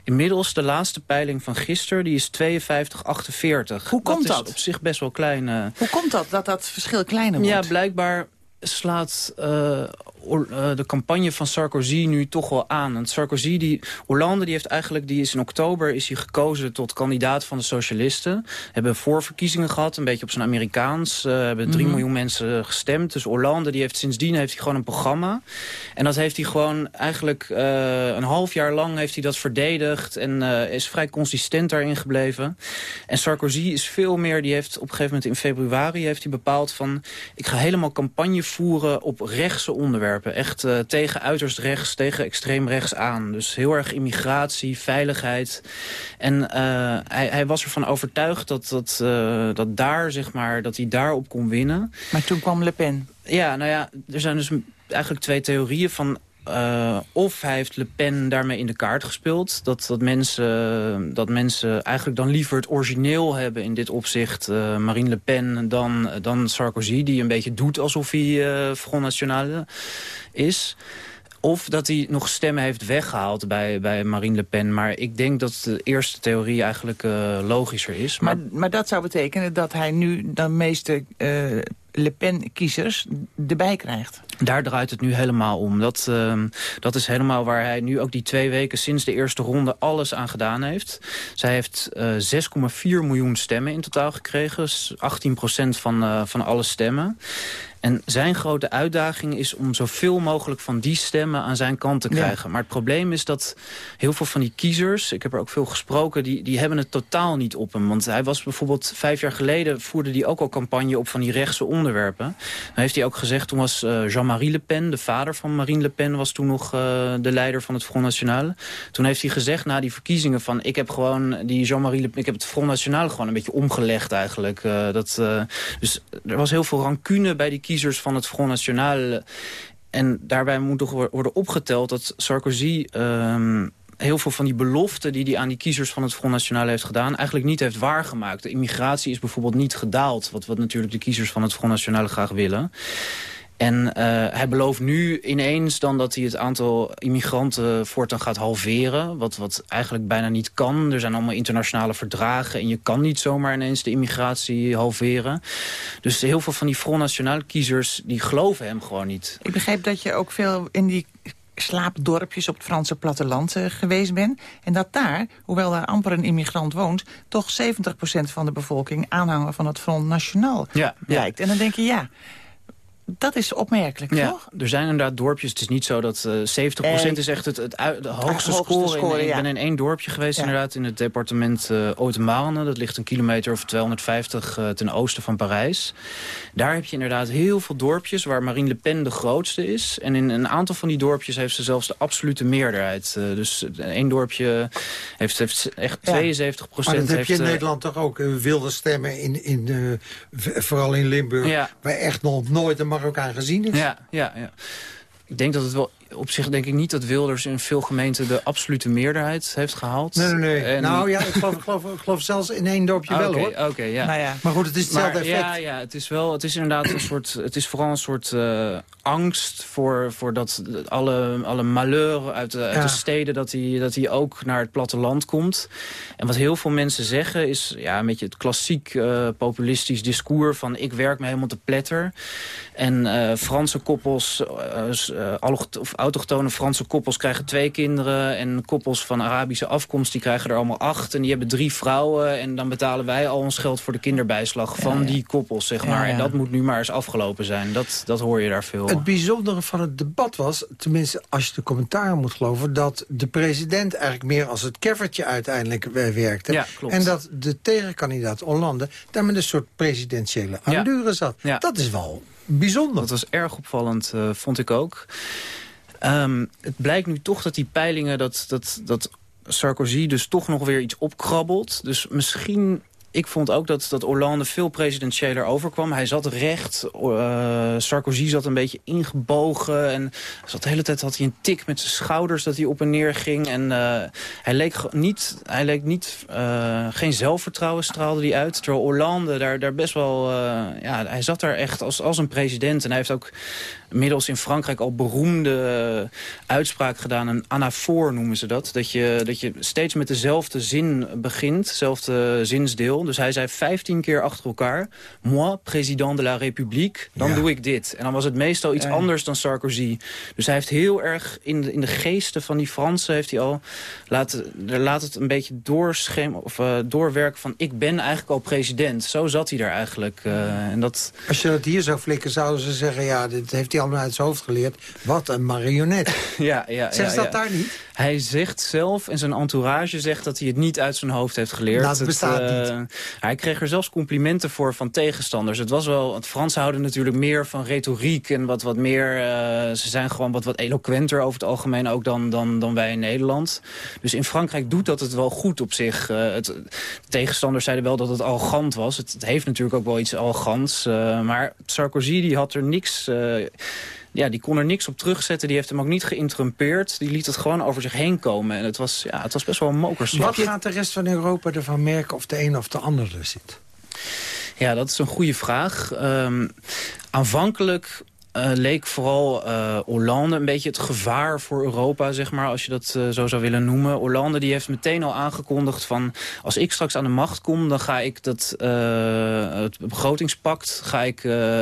inmiddels de laatste peiling van gisteren, die is 52, 48. Hoe komt dat? dat? is op zich best wel klein. Uh, Hoe komt dat, dat dat verschil kleiner wordt? Ja, blijkbaar slaat uh, de campagne van Sarkozy nu toch wel aan. Want Sarkozy, die, Hollande, die heeft eigenlijk, die is in oktober is hij gekozen tot kandidaat van de socialisten. Hebben voorverkiezingen gehad, een beetje op zijn Amerikaans. Uh, hebben drie mm -hmm. miljoen mensen gestemd. Dus Hollande, die heeft sindsdien heeft hij gewoon een programma. En dat heeft hij gewoon eigenlijk uh, een half jaar lang heeft hij dat verdedigd. En uh, is vrij consistent daarin gebleven. En Sarkozy is veel meer, die heeft op een gegeven moment in februari heeft hij bepaald van, ik ga helemaal campagne voeren op rechtse onderwerpen. Echt uh, tegen uiterst rechts, tegen extreem rechts aan. Dus heel erg immigratie, veiligheid. En uh, hij, hij, was ervan overtuigd dat, dat, uh, dat, daar, zeg maar, dat hij daarop kon winnen. Maar toen kwam Le Pen. Ja, nou ja, er zijn dus eigenlijk twee theorieën van uh, of hij heeft Le Pen daarmee in de kaart gespeeld. Dat, dat, mensen, dat mensen eigenlijk dan liever het origineel hebben in dit opzicht. Uh, Marine Le Pen dan, dan Sarkozy, die een beetje doet alsof hij uh, Front National is. Of dat hij nog stemmen heeft weggehaald bij, bij Marine Le Pen. Maar ik denk dat de eerste theorie eigenlijk uh, logischer is. Maar, maar, maar, dat zou betekenen dat hij nu de meeste uh, Le Pen-kiezers erbij krijgt. Daar draait het nu helemaal om. Dat, uh, dat is helemaal waar hij nu ook die twee weken sinds de eerste ronde alles aan gedaan heeft. Zij heeft uh, 6,4 miljoen stemmen in totaal gekregen. 18% van, uh, van alle stemmen. En zijn grote uitdaging is om zoveel mogelijk van die stemmen aan zijn kant te krijgen. Ja. Maar het probleem is dat heel veel van die kiezers, ik heb er ook veel gesproken, die, die hebben het totaal niet op hem. Want hij was bijvoorbeeld vijf jaar geleden, voerde hij ook al campagne op van die rechtse onderwerpen. Dan heeft hij ook gezegd, toen was uh, Jean-Marie Le Pen, de vader van Marine Le Pen, was toen nog uh, de leider van het Front National. Toen heeft hij gezegd na die verkiezingen van, ik heb gewoon die Jean-Marie Le Pen, ik heb het Front National gewoon een beetje omgelegd eigenlijk. Uh, dat, dus er was heel veel rancune bij die kiezers van het Front National. En daarbij moet toch worden opgeteld dat Sarkozy... Um, heel veel van die beloften die hij aan die kiezers van het Front National heeft gedaan... eigenlijk niet heeft waargemaakt. De immigratie is bijvoorbeeld niet gedaald... wat, wat natuurlijk de kiezers van het Front National graag willen. En uh, hij belooft nu ineens dan dat hij het aantal immigranten voortaan gaat halveren. Wat, wat eigenlijk bijna niet kan. Er zijn allemaal internationale verdragen en je kan niet zomaar ineens de immigratie halveren. Dus heel veel van die Front National kiezers die geloven hem gewoon niet. Ik begreep dat je ook veel in die slaapdorpjes op het Franse platteland uh, geweest bent. En dat daar, hoewel daar amper een immigrant woont... toch 70% van de bevolking aanhanger van het Front National ja, blijkt. Ja. En dan denk je, ja, dat is opmerkelijk, ja, toch? Er zijn inderdaad dorpjes. Het is niet zo dat uh, 70% uh, is echt het, het, het, de hoogste, hoogste score. score in, ja. Ik ben in één dorpje geweest ja. inderdaad in het departement uh, Haute-Marne. Dat ligt een kilometer of 250 uh, ten oosten van Parijs. Daar heb je inderdaad heel veel dorpjes waar Marine Le Pen de grootste is. En in een aantal van die dorpjes heeft ze zelfs de absolute meerderheid. Uh, dus één dorpje heeft, heeft echt 72 ja. Maar dat heb heeft, je in Nederland toch ook. wilde stemmen, in, in, uh, vooral in Limburg. Ja. Waar echt nog nooit een Marokkaan gezien is. Ja, ja, ja. Ik denk dat het wel op zich denk ik niet dat Wilders in veel gemeenten de absolute meerderheid heeft gehaald. Nee, nee, nee. En... Nou ja, ik geloof, ik, geloof, ik geloof zelfs in één dorpje wel hoor. Oké, okay, ja. Nou ja. Maar goed, het is hetzelfde maar, effect. Ja, ja, het is wel, het is inderdaad een soort, het is vooral een soort uh, angst voor, voor dat alle, alle malheur uit, de, uit Ja. de steden, dat die, dat die ook naar het platteland komt. En wat heel veel mensen zeggen is ja, een beetje het klassiek uh, populistisch discours van ik werk me helemaal te pletter. En uh, Franse koppels, uh, of autochtone Franse koppels krijgen twee kinderen. En koppels van Arabische afkomst die krijgen er allemaal acht. En die hebben drie vrouwen. En dan betalen wij al ons geld voor de kinderbijslag van Ja, die koppels, zeg maar. Ja. En dat moet nu maar eens afgelopen zijn. Dat, dat hoor je daar veel. Het bijzondere van het debat was, tenminste als je de commentaren moet geloven... dat de president eigenlijk meer als het keffertje uiteindelijk eh, werkte. En dat de tegenkandidaat Hollande daar met een soort presidentiële allure zat. Dat is wel bijzonder. Dat was erg opvallend, uh, vond ik ook. Um, het blijkt nu toch dat die peilingen... dat, dat, dat Sarkozy dus toch nog weer iets opkrabbelt. Dus misschien... Ik vond ook dat, dat Hollande veel presidentiëler overkwam. Hij zat recht, uh, Sarkozy zat een beetje ingebogen. En zat de hele tijd had hij een tik met zijn schouders dat hij op en neer ging. En uh, hij leek niet, hij leek niet uh, geen zelfvertrouwen straalde hij uit. Terwijl Hollande daar, daar best wel, ja, hij zat daar echt als, als een president. En hij heeft ook inmiddels in Frankrijk al beroemde uitspraak gedaan. Een anafoor noemen ze dat. Dat je, dat je steeds met dezelfde zin begint, dezelfde zinsdeel. Dus hij zei 15 keer achter elkaar... Moi, président de la République, dan Ja. doe ik dit. En dan was het meestal iets Ja. anders dan Sarkozy. Dus hij heeft heel erg in de, in de geesten van die Fransen... heeft hij al laten, laat het een beetje of, uh, doorwerken van... ik ben eigenlijk al president. Zo zat hij daar eigenlijk. Uh, en dat, Als je dat hier zou flikken, zouden ze zeggen... ja, dit heeft hij allemaal uit zijn hoofd geleerd. Wat een marionet. ja, ja, Zeggen ze ja, dat daar niet? Hij zegt zelf en zijn entourage zegt dat hij het niet uit zijn hoofd heeft geleerd. Nou, het bestaat uh, Hij kreeg er zelfs complimenten voor van tegenstanders. Het was wel, het Fransen houden natuurlijk meer van retoriek en wat, wat meer... Uh, ze zijn gewoon wat, wat eloquenter over het algemeen ook dan, dan, dan wij in Nederland. Dus in Frankrijk doet dat het wel goed op zich. Uh, het, tegenstanders zeiden wel dat het arrogant was. Het, heeft natuurlijk ook wel iets arrogants. Uh, maar Sarkozy die had er niks... ja, die kon er niks op terugzetten. Die heeft hem ook niet geïnterrumpeerd. Die liet het gewoon over zich heen komen. En het was, ja, het was best wel een mokerslag. Wat gaat de rest van Europa ervan merken of de een of de ander er zit? Ja, dat is een goede vraag. Um, aanvankelijk uh, leek vooral uh, Hollande een beetje het gevaar voor Europa, zeg maar, als je dat uh, zo zou willen noemen. Hollande die heeft meteen al aangekondigd van, als ik straks aan de macht kom, dan ga ik dat, het begrotingspact ga ik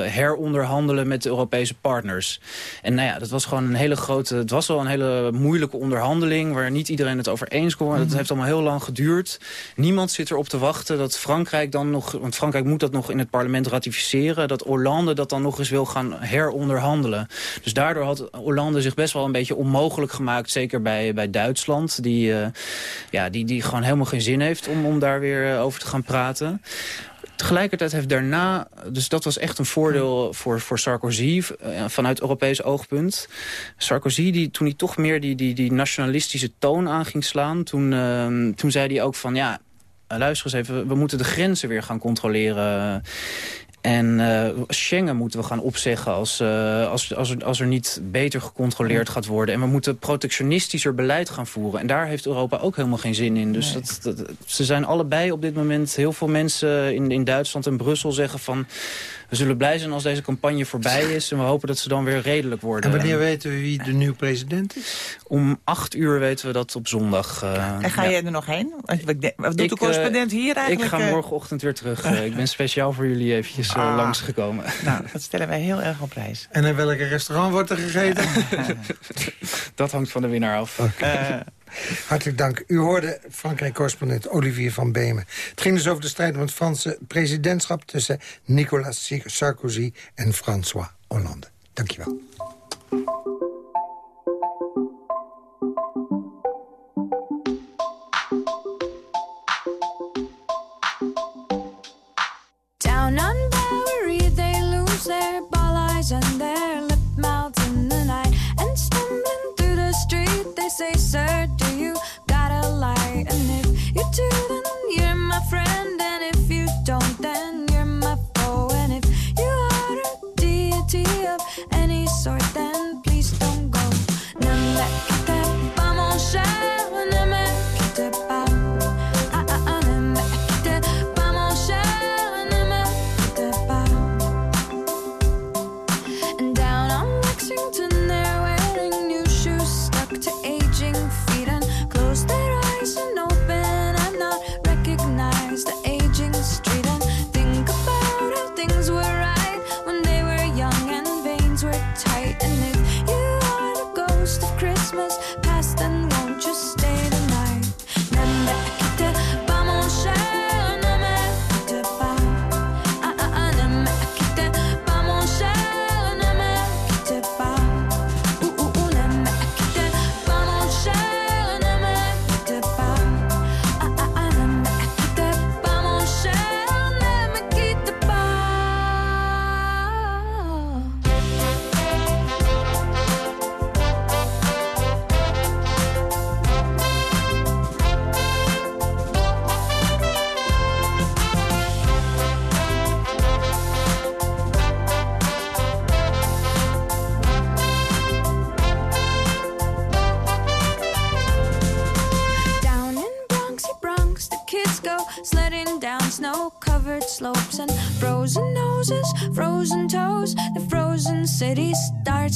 heronderhandelen met de Europese partners. En nou ja, dat was gewoon een hele grote, het was wel een hele moeilijke onderhandeling, waar niet iedereen het over eens kon. Mm Dat heeft allemaal heel lang geduurd. Niemand zit erop te wachten dat Frankrijk dan nog, want Frankrijk moet dat nog in het parlement ratificeren, dat Hollande dat dan nog eens wil gaan heronderhandelen onderhandelen. Dus daardoor had Hollande zich best wel een beetje onmogelijk gemaakt. Zeker bij, bij Duitsland. Die, uh, ja, die, die gewoon helemaal geen zin heeft om, om daar weer uh, over te gaan praten. Tegelijkertijd heeft daarna, dus dat was echt een voordeel voor, voor Sarkozy uh, vanuit Europees oogpunt. Sarkozy, die, toen hij toch meer die, die, die nationalistische toon aan ging slaan, toen, toen zei hij ook van ja, luister eens even, we moeten de grenzen weer gaan controleren. En uh, Schengen moeten we gaan opzeggen als, uh, als, als, er, als er niet beter gecontroleerd gaat worden. En we moeten protectionistischer beleid gaan voeren. En daar heeft Europa ook helemaal geen zin in. Dus dat, dat, ze zijn allebei op dit moment... heel veel mensen in, in Duitsland en Brussel zeggen van we zullen blij zijn als deze campagne voorbij is. En we hopen dat ze dan weer redelijk worden. En wanneer weten we wie de nieuwe president is? Om acht uur weten we dat op zondag. Uh, en ga ja. jij er nog heen? Wat doet ik, de correspondent hier eigenlijk? Ik ga morgenochtend weer terug. ik ben speciaal voor jullie eventjes ah. langsgekomen. Nou, dat stellen wij heel erg op prijs. En in welke restaurant wordt er gegeten? dat hangt van de winnaar af. Okay. Hartelijk dank. U hoorde Frankrijk-correspondent Olivier van Beemen. Het ging dus over de strijd om het Franse presidentschap... tussen Nicolas Sarkozy en François Hollande. Dank je wel. Down on they lose their ball eyes and say, Sir, do you got a light? And if you do,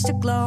to glow,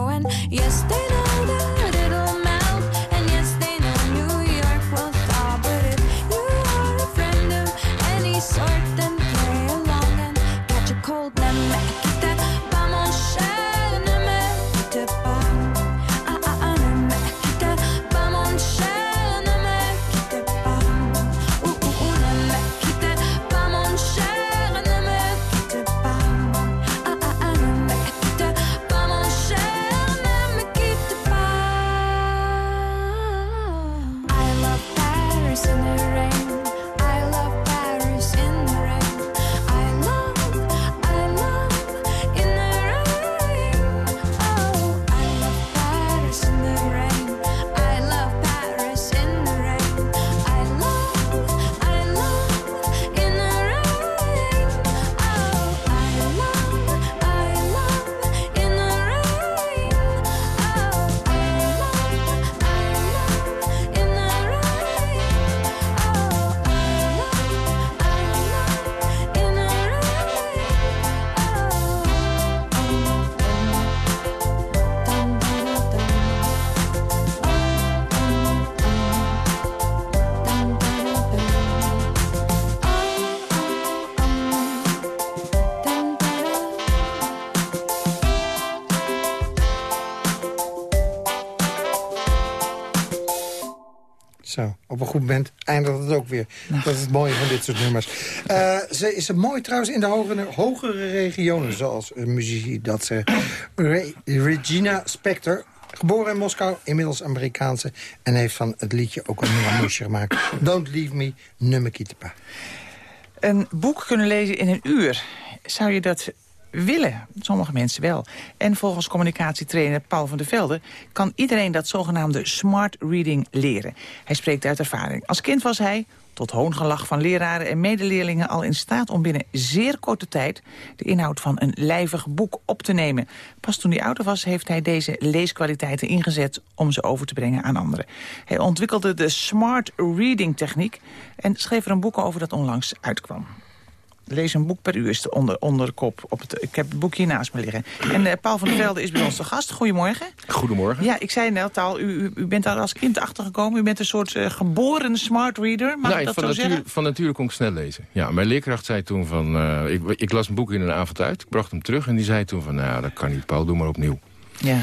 goed moment eindigt het ook weer. Dat is het mooie van dit soort nummers. Eh, ze is mooi trouwens in de hogere, hogere regionen, zoals muzici dat. Re- Regina Spector, geboren in Moskou, inmiddels Amerikaanse... en heeft van het liedje ook een nieuwe moesje gemaakt. Don't Leave Me, nummer Kitepa. Een boek kunnen lezen in een uur. Zou je dat willen? Sommige mensen wel. En volgens communicatietrainer Paul van der Velde... kan iedereen dat zogenaamde smart reading leren. Hij spreekt uit ervaring. Als kind was hij, tot hoongelach van leraren en medeleerlingen... al in staat om binnen zeer korte tijd... de inhoud van een lijvig boek op te nemen. Pas toen hij ouder was, heeft hij deze leeskwaliteiten ingezet... om ze over te brengen aan anderen. Hij ontwikkelde de smart reading techniek... en schreef er een boek over dat onlangs uitkwam. Lees een boek per uur is de onder, onderkop. Op het, ik heb het boekje naast me liggen. En eh, Paul van der Velde is bij ons de gast. Goedemorgen. Goedemorgen. Ja, ik zei net al, u, u, bent daar als kind achter gekomen. U bent een soort eh, geboren smart reader. Mag ik Nee, dat van, zo natuur, zeggen? van nature kon ik snel lezen. Ja, mijn leerkracht zei toen van... eh, ik, ik las een boek in een avond uit, ik bracht hem terug... en die zei toen van, nou, dat kan niet, Paul, doe maar opnieuw. Ja.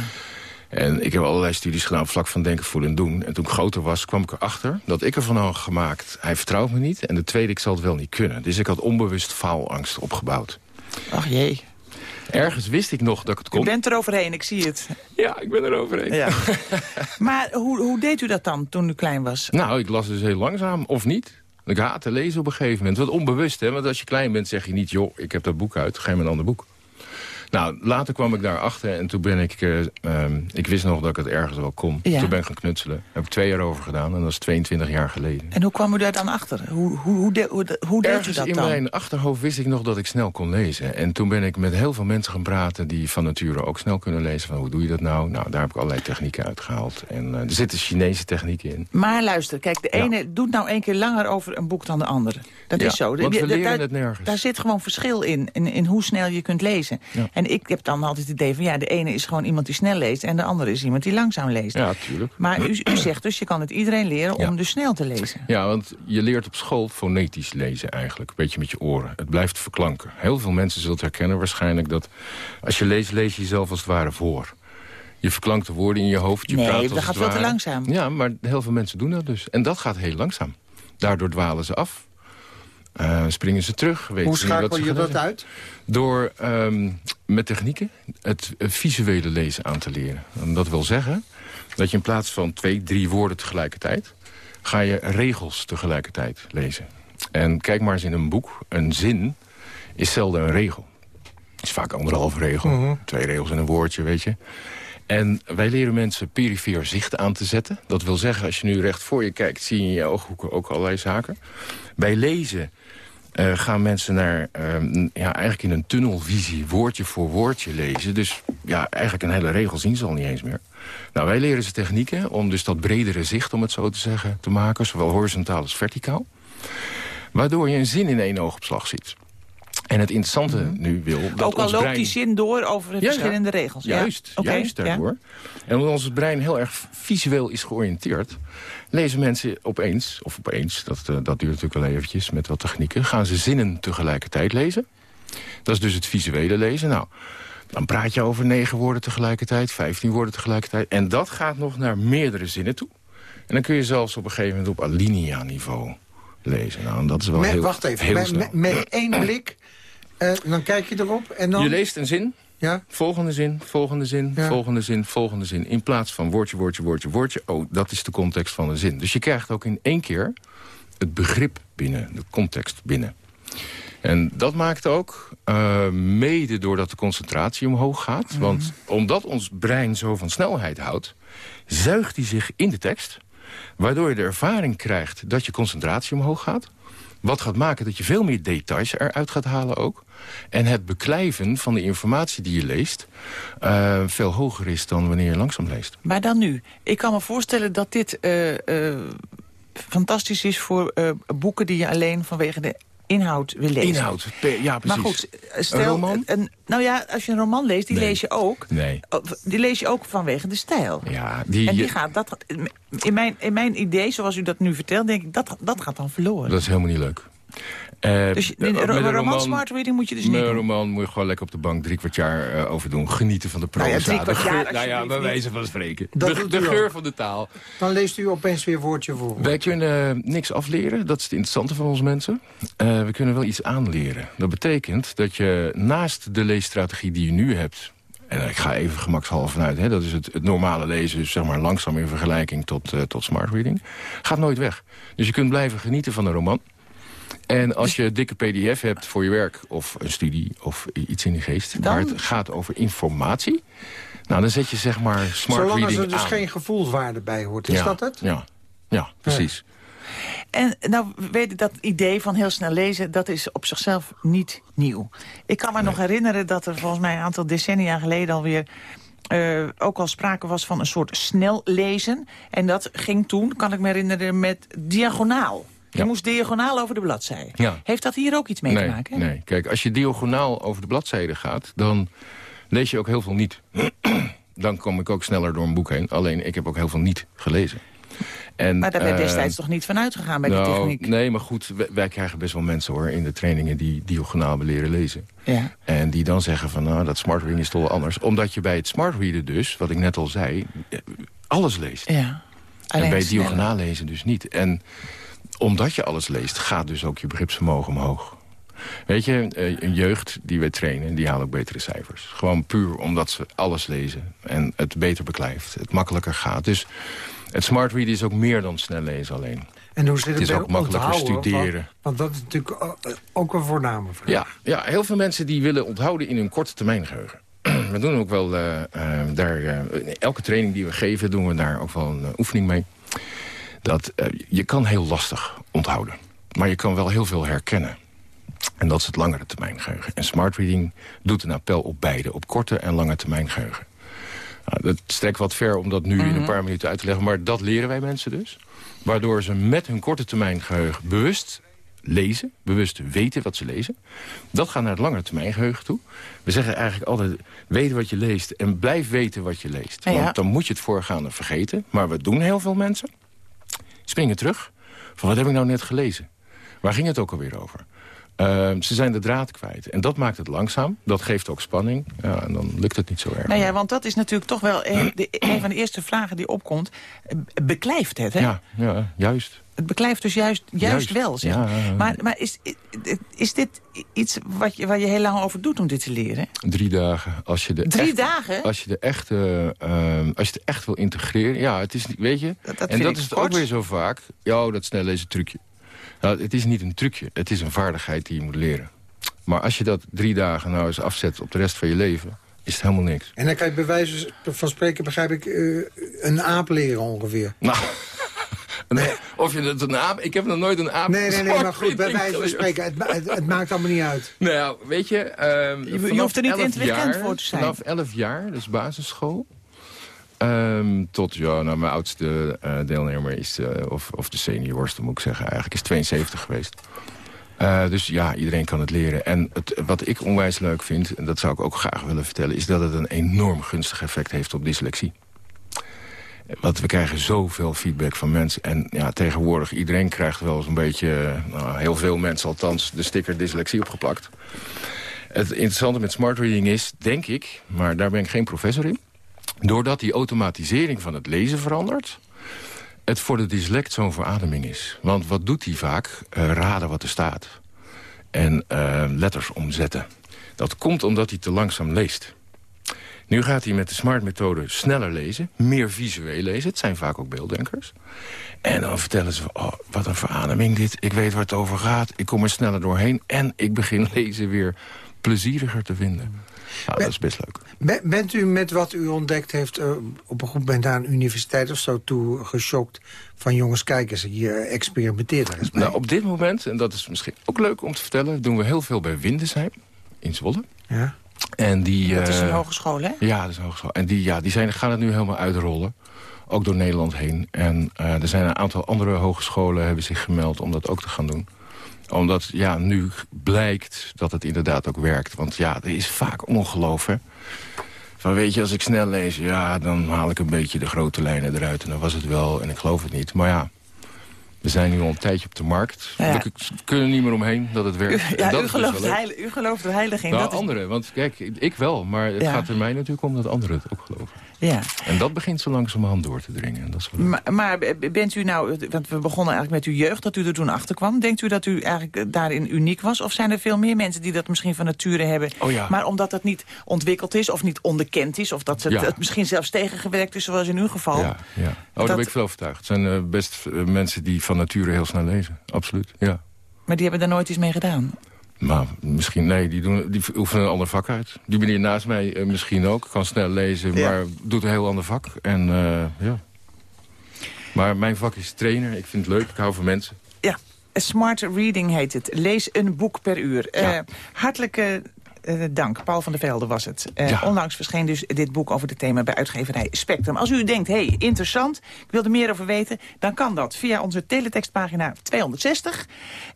En ik heb allerlei studies gedaan op vlak van denken, voelen en doen. En toen ik groter was, kwam ik erachter dat ik ervan had gemaakt... hij vertrouwt me niet en de tweede, ik zal het wel niet kunnen. Dus ik had onbewust faalangst opgebouwd. Ach jee. Ergens wist ik nog dat ik het U kon. bent er overheen, ik zie het. Ja, ik ben er overheen. Ja. maar hoe, hoe deed u dat dan toen u klein was? Nou, ik las dus heel langzaam, of niet. Ik haatte lezen op een gegeven moment. Wat onbewust, hè. Want als je klein bent, zeg je niet... joh, ik heb dat boek uit, geef me een ander boek. Nou, later kwam ik daarachter en toen ben ik... eh, ehm, ik wist nog dat ik het ergens wel kon. Ja. Toen ben ik gaan knutselen. Daar heb ik twee jaar over gedaan en dat is 22 jaar geleden. En hoe kwam u daar dan achter? Hoe, hoe, hoe, de- hoe, de- hoe deed u dat in dan? mijn achterhoofd wist ik nog dat ik snel kon lezen. En toen ben ik met heel veel mensen gaan praten... die van nature ook snel kunnen lezen. Van, hoe doe je dat nou? Nou, daar heb ik allerlei technieken uitgehaald. En eh, er zitten Chinese technieken in. Maar luister, kijk, de Ja. ene doet nou één keer langer over een boek dan de andere. Dat Ja, is zo. want we leren daar- het nergens. Daar zit gewoon verschil in, in, in hoe snel je kunt lezen. Ja. En ik heb dan altijd het idee van, ja, de ene is gewoon iemand die snel leest... en de andere is iemand die langzaam leest. Ja, tuurlijk. Maar u, u zegt dus, je kan het iedereen leren om dus snel te lezen. Ja, want je leert op school fonetisch lezen eigenlijk. Een beetje met je oren. Het blijft verklanken. Heel veel mensen zullen het herkennen waarschijnlijk dat... als je leest, lees je jezelf als het ware voor. Je verklankt de woorden in je hoofd. Je Nee, praat dat gaat het veel te langzaam. Ja, maar heel veel mensen doen dat dus. En dat gaat heel langzaam. Daardoor dwalen ze af. Eh, springen ze terug. Hoe ze niet wat schakel je dat uit? Door ehm, met technieken het eh, visuele lezen aan te leren. En dat wil zeggen dat je in plaats van twee, drie woorden tegelijkertijd... ga je regels tegelijkertijd lezen. En kijk maar eens in een boek. Een zin is zelden een regel. Het is vaak anderhalve regel. Mhm. Twee regels en een woordje, weet je. En wij leren mensen perifeer zicht aan te zetten. Dat wil zeggen, als je nu recht voor je kijkt... zie je in je ooghoeken ook allerlei zaken. Bij lezen eh, gaan mensen naar, ehm, ja, eigenlijk in een tunnelvisie... woordje voor woordje lezen. Dus ja, eigenlijk een hele regel zien ze al niet eens meer. Nou, wij leren ze technieken om dus dat bredere zicht, om het zo te zeggen, te maken. Zowel horizontaal als verticaal. Waardoor je een zin in één oogopslag ziet. En het interessante nu wil... Dat Mhm. Ook al ons loopt brein... die zin door over de Ja, ja. verschillende regels. Ja. Juist, Oké, juist ja. daardoor. En omdat ons brein heel erg visueel is georiënteerd... lezen mensen opeens, of opeens, dat, eh, dat duurt natuurlijk wel eventjes met wat technieken... gaan ze zinnen tegelijkertijd lezen. Dat is dus het visuele lezen. Nou, dan praat je over negen woorden tegelijkertijd, vijftien woorden tegelijkertijd. En dat gaat nog naar meerdere zinnen toe. En dan kun je zelfs op een gegeven moment op alinea-niveau lezen. Nou, en dat is wel Met- heel, wacht even, heel met, snel. met, met één blik, eh, dan kijk je erop en dan... Je leest een zin, Ja? Volgende zin, volgende zin, Ja. volgende zin, volgende zin. In plaats van woordje, woordje, woordje, woordje. Oh, dat is de context van een zin. Dus je krijgt ook in één keer het begrip binnen, de context binnen. En dat maakt ook, eh, mede doordat de concentratie omhoog gaat... want omdat ons brein zo van snelheid houdt... zuigt hij zich in de tekst... waardoor je de ervaring krijgt dat je concentratie omhoog gaat... Wat gaat maken dat je veel meer details eruit gaat halen ook. En het beklijven van de informatie die je leest... eh, veel hoger is dan wanneer je langzaam leest. Maar dan nu. Ik kan me voorstellen dat dit eh, eh, fantastisch is voor boeken die je alleen vanwege de inhoud wil lezen. Inhoud, ja precies. Maar goed, stel, Een roman? Een, nou ja, als je een roman leest, die Nee. lees je ook. Nee. Oh, Die lees je ook vanwege de stijl. Ja, die, En die gaat, dat, in, mijn, in mijn idee, zoals u dat nu vertelt, denk ik, dat, dat gaat dan verloren. Dat is helemaal niet leuk. Dus eh, een roman smart reading moet je dus niet een roman moet je gewoon lekker op de bank drie kwartier eh, over doen. Genieten van de proza. Nou ja, geur- nou ja, bij wijze van spreken. Dat de geur ook. van de taal. Dan leest u opeens weer woordje voor. Wij kunnen niks afleren, dat is het interessante van ons mensen. We kunnen wel iets aanleren. Dat betekent dat je naast de leesstrategie die je nu hebt... en ik ga even gemakshalve vanuit, hè, dat is het, het normale lezen... dus zeg maar langzaam in vergelijking tot, tot smart reading... gaat nooit weg. Dus je kunt blijven genieten van een roman... En als je een dikke pdf hebt voor je werk of een studie of iets in die geest... Dan- waar het gaat over informatie... nou, dan zet je zeg maar smart Zolang reading er dus aan. geen gevoelswaarde bij hoort. Is ja, dat het? Ja, ja precies. En nou weet ik dat idee van heel snel lezen, dat is op zichzelf niet nieuw. Ik kan me nog herinneren dat er volgens mij een aantal decennia geleden alweer... eh ook al sprake was van een soort snel lezen. En dat ging toen, kan ik me herinneren, met diagonaal. Je Ja. moest diagonaal over de bladzij. Ja. Heeft dat hier ook iets mee nee, te maken? Nee, kijk, als je diagonaal over de bladzijde gaat... dan lees je ook heel veel niet. dan kom ik ook sneller door een boek heen. Alleen, ik heb ook heel veel niet gelezen. En, Maar daar werd eh, destijds toch niet van uitgegaan bij die nou, techniek? Nee, maar goed, wij, wij krijgen best wel mensen hoor in de trainingen die diagonaal leren lezen. Ja. En die dan zeggen van, nou, dat smart reading is toch wel anders. Omdat je bij het smart readen dus, wat ik net al zei, eh, alles leest. ja. En Alleen bij sneller. diagonaal lezen dus niet. En omdat je alles leest, gaat dus ook je begripsvermogen omhoog. Weet je, eh, een jeugd die wij trainen, die halen ook betere cijfers. Gewoon puur omdat ze alles lezen. En het beter beklijft, het makkelijker gaat. Dus het smart readen is ook meer dan snel lezen alleen. En hoe zit het, Het is ook makkelijker onthouden? studeren. Want, want dat is natuurlijk eh, ook een voorname vraag. Ja, ja, heel veel mensen die willen onthouden in hun korte termijn geheugen. We doen ook wel eh, daar, elke training die we geven, doen we daar ook wel een oefening mee. Dat eh, je kan heel lastig onthouden, maar je kan wel heel veel herkennen. En dat is het langere termijn geheugen. En smart reading doet een appel op beide, op korte en lange termijn geheugen. Nou, dat strekt wat ver om dat nu in een paar minuten uit te leggen, maar dat leren wij mensen dus. Waardoor ze met hun korte termijn geheugen bewust lezen, bewust weten wat ze lezen. Dat gaat naar het lange termijn geheugen toe. We zeggen eigenlijk altijd, weet wat je leest en blijf weten wat je leest. Ja, ja. Want dan moet je het voorgaande vergeten. Maar wat doen heel veel mensen? Springen terug. Van wat heb ik nou net gelezen? Waar ging het ook alweer over? Uh, ze zijn de draad kwijt. En dat maakt het langzaam. Dat geeft ook spanning. Ja, en dan lukt het niet zo erg. Nou ja, want dat is natuurlijk toch wel een, de, een van de eerste vragen die opkomt. Beklijft het, hè? Ja, ja, juist. Het beklijft dus juist, juist, Juist, wel, zeg. ja, ja, ja. Maar, maar is, is dit iets wat je, waar je heel lang over doet om dit te leren? Drie dagen. Als je de Drie dagen? Als je, de echte, ehm, als je het echt wil integreren. Ja, het is weet je. Dat- dat en dat is het kort. ook weer zo vaak. Ja, oh, dat snel lezen trucje. Nou, het is niet een trucje. Het is een vaardigheid die je moet leren. Maar als je dat drie dagen nou eens afzet op de rest van je leven... is het helemaal niks. En dan kan je bij wijze van spreken, begrijp ik, eh, een aap leren ongeveer. Nou, nee, of je het een aap... Ik heb nog nooit een aap... Nee, nee, nee, maar goed, bij wijze van spreken, het, het, het maakt allemaal niet uit. Nou, weet je... ehm, je hoeft er niet 11 intelligent voor te zijn. Vanaf 11 jaar, dus basisschool... ehm, tot, ja, nou, mijn oudste eh, deelnemer is... eh, of, of de seniorste, moet ik zeggen, eigenlijk is 72 geweest. Eh, dus ja, iedereen kan het leren. En het, wat ik onwijs leuk vind, en dat zou ik ook graag willen vertellen... is dat het een enorm gunstig effect heeft op dyslexie. Want we krijgen zoveel feedback van mensen. En ja, tegenwoordig, iedereen krijgt wel zo'n beetje... Nou, heel veel mensen althans, de sticker dyslexie opgeplakt. Het interessante met smart reading is, denk ik... maar daar ben ik geen professor in... doordat die automatisering van het lezen verandert... het voor de dyslect zo'n verademing is. Want wat doet hij vaak? Eh, raden wat er staat. En eh, letters omzetten. Dat komt omdat hij te langzaam leest. Nu gaat hij met de smart-methode sneller lezen, meer visueel lezen. Het zijn vaak ook beelddenkers. En dan vertellen ze, oh, wat een verademing dit. Ik weet waar het over gaat. Ik kom er sneller doorheen. En ik begin lezen weer plezieriger te vinden. Nou, dat is best leuk. Ben- Bent u met wat u ontdekt heeft eh, op een goed moment aan een universiteit of zo toe geschokt van jongens, kijk eens, hier experimenteer er eens mee. Nou, op dit moment, en dat is misschien ook leuk om te vertellen... doen we heel veel bij Windesheim in Zwolle. Ja? En die, Dat is een eh, hogeschool, hè? Ja, dat is een hogeschool. En die, ja, die zijn, gaan het nu helemaal uitrollen. Ook door Nederland heen. En eh, er zijn een aantal andere hogescholen hebben zich gemeld om dat ook te gaan doen. Omdat ja, nu blijkt dat het inderdaad ook werkt. Want ja, er is vaak ongeloof, hè. Van weet je, als ik snel lees, ja, dan haal ik een beetje de grote lijnen eruit. En dan was het wel, en ik geloof het niet. Maar ja, We zijn nu al een tijdje op de markt. Ja. We kunnen er niet meer omheen dat het werkt. Ja, dat u is dus gelooft, leuk. heilig, u gelooft in. Nou, dat is- anderen. Want kijk, ik wel. Maar het Ja. gaat er mij natuurlijk om dat anderen het ook geloven. Ja. En dat begint zo langzamerhand door te dringen. En dat is. Maar, maar bent u nou, want we begonnen eigenlijk met uw jeugd, dat u er toen achter kwam. Denkt u dat u eigenlijk daarin uniek was? Of zijn er veel meer mensen die dat misschien van nature hebben? Oh ja. Maar omdat het niet ontwikkeld is of niet onderkend is... of dat het, Ja. het misschien zelfs tegengewerkt is, zoals in uw geval. Ja, ja. Oh, daar Dat- ben ik veel overtuigd. Het zijn eh, best eh, mensen die van nature heel snel lezen. Absoluut, ja. Maar die hebben daar nooit iets mee gedaan. Maar misschien, nee, die, doen, die oefenen een ander vak uit. Die meneer naast mij eh, misschien ook. Kan snel lezen, Ja. maar doet een heel ander vak. En eh, ja. Maar mijn vak is trainer. Ik vind het leuk. Ik hou van mensen. Ja, Smart Reading heet het. Lees een boek per uur. Hartelijk eh, eh, dank. Paul van der Velde was het. Eh, Ja. Onlangs verscheen dus dit boek over dit thema bij uitgeverij Spectrum. Als u denkt, hey, interessant, ik wil er meer over weten... dan kan dat via onze teletextpagina 260...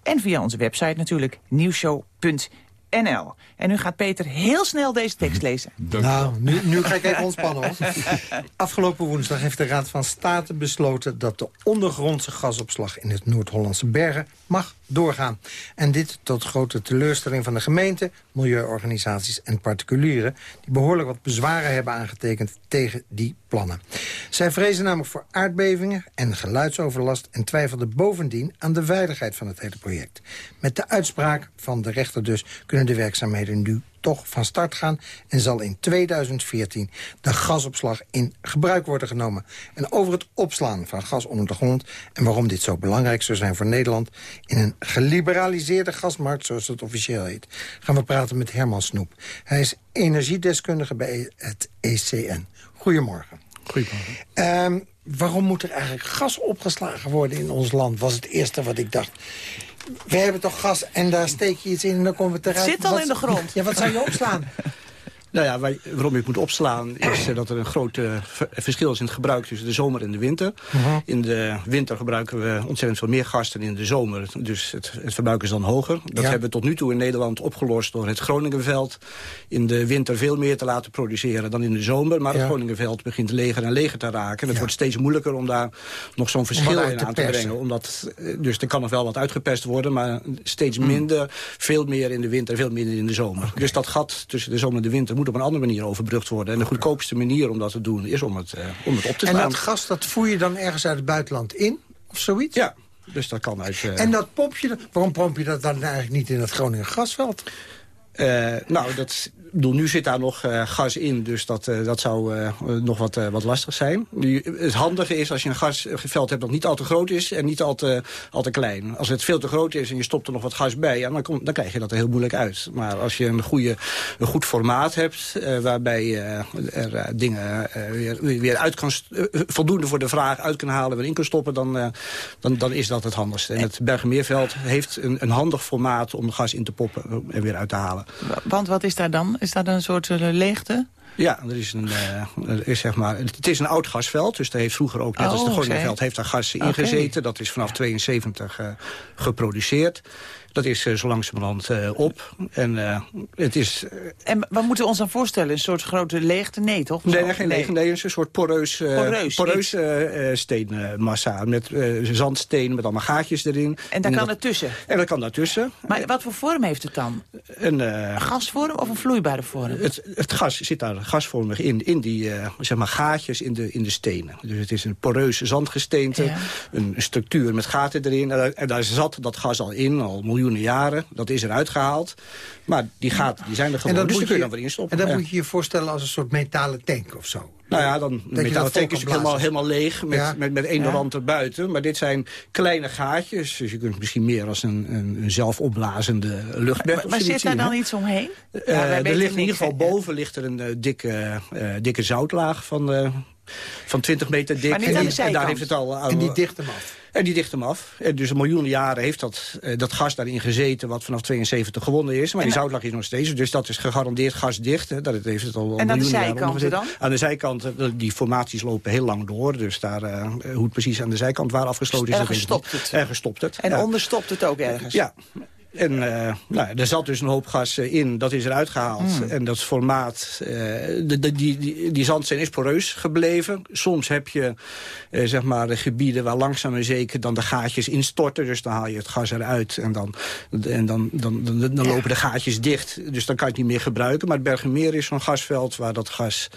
en via onze website natuurlijk nieuwshow.nl. En nu gaat Peter heel snel deze tekst lezen. Nou, nu, nu ga ik even ontspannen hoor. Afgelopen woensdag heeft de Raad van State besloten... dat de ondergrondse gasopslag in het Noord-Hollandse bergen mag doorgaan. En dit tot grote teleurstelling van de gemeente, milieuorganisaties en particulieren... die behoorlijk wat bezwaren hebben aangetekend tegen die plannen. Zij vrezen namelijk voor aardbevingen en geluidsoverlast... en twijfelden bovendien aan de veiligheid van het hele project. Met de uitspraak van de rechter dus kunnen de werkzaamheden nu toch van start gaan... en zal in 2014 de gasopslag in gebruik worden genomen. En over het opslaan van gas onder de grond... en waarom dit zo belangrijk zou zijn voor Nederland... in een geliberaliseerde gasmarkt, zoals het officieel heet... gaan we praten met Herman Snoep. Hij is energiedeskundige bij het ECN. Goedemorgen. Goedemorgen. Ehm, waarom moet er eigenlijk gas opgeslagen worden in ons land? Was het eerste wat ik dacht. We hebben toch gas en daar steek je iets in en dan komen we eruit. zit al Wat- in de grond. Ja, wat zou je opslaan? Nou ja, wij, waarom je het moet opslaan is eh, dat er een groot eh, ver- verschil is in het gebruik tussen de zomer en de winter. Mhm. In de winter gebruiken we ontzettend veel meer gas dan in de zomer. Dus het, het verbruik is dan hoger. Dat Ja. hebben we tot nu toe in Nederland opgelost door het Groningenveld in de winter veel meer te laten produceren dan in de zomer. Maar Ja. het Groningenveld begint leger en leger te raken. En het Ja. wordt steeds moeilijker om daar nog zo'n verschil in te aan te brengen. Omdat, eh, dus er kan nog wel wat uitgepest worden, maar steeds Hmm. minder. Veel meer in de winter, veel minder in de zomer. Dus dat gat tussen de zomer en de winter moet op een andere manier overbrugd worden. En de goedkoopste manier om dat te doen is om het, eh, om het op te En slaan. dat gas, dat voer je dan ergens uit het buitenland in? Of zoiets? Ja, dus dat kan uit... eh, En dat pomp je, waarom pomp je dat dan eigenlijk niet in het Groningen gasveld? Eh, nou, dat, bedoel, nu zit daar nog eh, gas in, dus dat, eh, dat zou eh, nog wat, wat lastig zijn. Het handige is als je een gasveld hebt dat niet al te groot is en niet al te, al te klein. Als het veel te groot is en je stopt er nog wat gas bij, dan, dan krijg je dat er heel moeilijk uit. Maar als je een, goede, een goed formaat hebt, waarbij er dingen weer, weer uit kan, voldoende voor de vraag uit kan halen, weer in kan stoppen, dan, dan, dan is dat het handigste. En het Bergenmeerveld heeft een, een handig formaat om gas in te poppen en weer uit te halen. Want wat is daar dan? Is dat een soort eh, leegte? Ja, er is een, eh, is zeg maar, het is een oud gasveld, dus daar heeft vroeger ook, net Oh, als de oké. Groningenveld, heeft daar gas in gezeten. Dat is vanaf 72 eh, geproduceerd. Dat is eh, zo langzamerhand eh, op. En eh, het is... En wat moeten we ons dan voorstellen? Een soort grote leegte? Nee, toch? Nee, geen leeg. Nee, het is een soort poreus, Poreus, poreus steenmassa. Met zandsteen, met allemaal gaatjes erin. En daar dat- kan het tussen. En dat kan daartussen. Maar wat voor vorm heeft het dan? Een, Een gasvorm of een vloeibare vorm? Het, het gas zit daar gasvormig in, in die zeg maar gaatjes in de, in de stenen. Dus het is een poreuze zandgesteente, Ja. een, een structuur met gaten erin. En daar, en daar zat dat gas al in, al miljoenen jaren. Dat is eruit gehaald. Maar die gaten die zijn er gewoon, dat dus kun je dan weer instoppen. En dat Ja. moet je je voorstellen als een soort metalen tank of zo. Nou ja, dan de metalen tank is helemaal, helemaal leeg met, Ja. met, met één Ja. rand erbuiten. Maar dit zijn kleine gaatjes. Dus je kunt misschien meer als een, een, een zelfopblazende luchtbed Maar, maar zit daar dan iets omheen? Eh, er ligt in ieder geval boven ligt er een eh, dikke, eh, dikke zoutlaag van, van 20 meter dik. En, die- en daar heeft het al. En die dicht hem af. En die dicht hem af. En dus miljoenen jaren heeft dat, eh, dat gas daarin gezeten... wat vanaf 72 gewonnen is. Maar die En- zoutlaag is nog steeds. Dus dat is gegarandeerd gasdicht. Hè. Dat heeft het al, al En aan de zijkanten ondergezeten. Aan de zijkanten, eh, die formaties lopen heel lang door. Dus daar, eh, hoe het precies aan de zijkant waar afgesloten is... Ergens dat weet ik stopt niet. het. Ergens stopt het. En ja. onder stopt het ook ergens? Ja. En eh, nou, er zat dus een hoop gas eh, in, dat is eruit gehaald. Hmm. En dat formaat, eh, de, de- die, die, die zandsteen is poreus gebleven. Soms heb je eh, zeg maar de gebieden waar langzaam en zeker dan de gaatjes instorten. Dus dan haal je het gas eruit en dan, en dan, dan, dan, dan lopen de gaatjes dicht. Dus dan kan je het niet meer gebruiken. Maar het Bergenmeer is zo'n gasveld waar dat gas...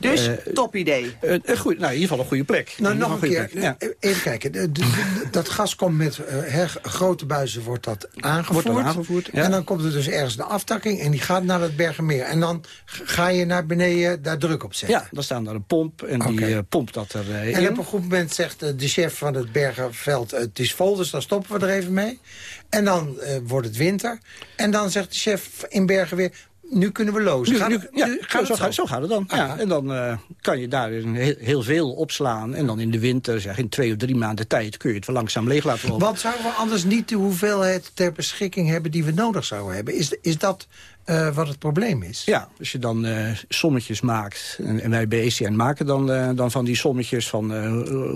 Dus, top idee. een goeie, nou, in ieder geval een goede plek. Nou, nog een keer. Ja. Even kijken. De- de- de- dat gas komt met eh, her- grote buizen, wordt dat aangevoerd. Wordt dan aangevoerd, ja. En dan komt er dus ergens een aftakking en die gaat naar het Bergenmeer. En dan ga je naar beneden daar druk op zetten. Ja, dan staan daar een pomp en die eh, pompt dat er eh, En in. op een goed moment zegt eh, de chef van het Bergenveld... het is vol, dus dan stoppen we er even mee. En dan wordt het winter. En dan zegt de chef in Bergen weer... nu kunnen we lozen. Nu, nu- ja, nu- zo, gaat zo, het gaat, zo gaat het dan. Ja, Aha. en dan eh, kan je daar heel, heel veel opslaan. En dan in de winter, zeg in twee of drie maanden tijd... kun je het wel langzaam leeg laten lopen. Want zouden we anders niet de hoeveelheid ter beschikking hebben... die we nodig zouden hebben? Is, is dat eh, wat het probleem is? Ja, als je dan eh, sommetjes maakt, en, en wij bij ECN maken dan, eh, dan van die sommetjes van eh,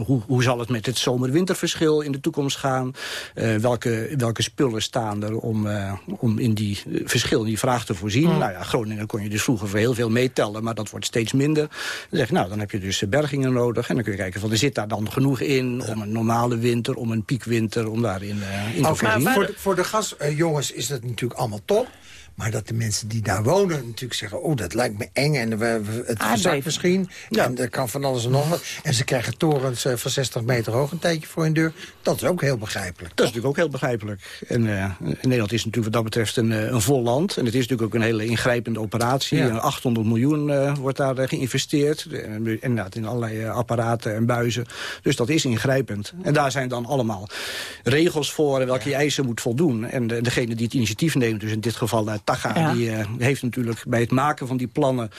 hoe, hoe zal het met het zomer-winterverschil in de toekomst gaan, Eh, welke, welke spullen staan er om, eh, om in die verschil, in die vraag te voorzien. Nou ja, Groningen kon je dus vroeger voor heel veel meetellen, maar dat wordt steeds minder. Dan zeg je, nou, dan heb je dus bergingen nodig en dan kun je kijken van er zit daar dan genoeg in om een normale winter, om een piekwinter, om daarin eh, in te Oké, voorzien. voor, de, voor de gasjongens is dat natuurlijk allemaal top. Maar dat de mensen die daar wonen natuurlijk zeggen... oh, dat lijkt me eng en we, we- het verzakt misschien. En er kan van alles en nog wat. En ze krijgen torens eh, van 60 meter hoog een tijdje voor hun deur. Dat is ook heel begrijpelijk. Dat is natuurlijk ook heel begrijpelijk. En eh, Nederland is natuurlijk wat dat betreft een, eh, een vol land. En het is natuurlijk ook een hele ingrijpende operatie. Ja. Eh, 800 miljoen wordt daar geïnvesteerd. En inderdaad in allerlei apparaten en buizen. Dus dat is ingrijpend. En daar zijn dan allemaal regels voor welke je eisen moet voldoen. En de, degene die het initiatief neemt, dus in dit geval uh, Taga... Ja. die eh, heeft natuurlijk bij het maken van die plannen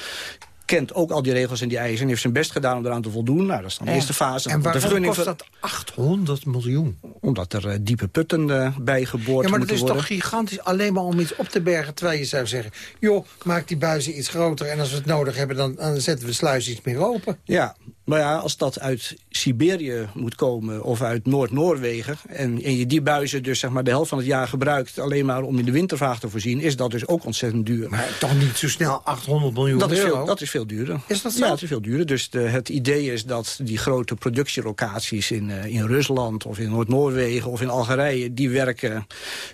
kent ook al die regels en die eisen... en heeft zijn best gedaan om eraan te voldoen. Nou, dat is dan de Ja. eerste fase. En de waarom vergunning kost dat 800 miljoen? Omdat er eh, diepe putten eh, bijgeboord Ja, maar dat is worden. toch gigantisch alleen maar om iets op te bergen... terwijl je zou zeggen, joh, maak die buizen iets groter... en als we het nodig hebben, dan, dan zetten we de sluis iets meer open. Ja, maar ja, als dat uit Siberië moet komen of uit Noord-Noorwegen... En, en je die buizen dus zeg maar de helft van het jaar gebruikt... alleen maar om in de wintervaag te voorzien... is dat dus ook ontzettend duur. Maar toch niet zo snel 800 miljoen dat, is euro? veel, dat is veel duurder. Is dat zo? Ja, het is veel duurder. Dus de, het idee is dat die grote productielocaties in, eh, in Rusland... of in Noord-Noorwegen of in Algerije... die werken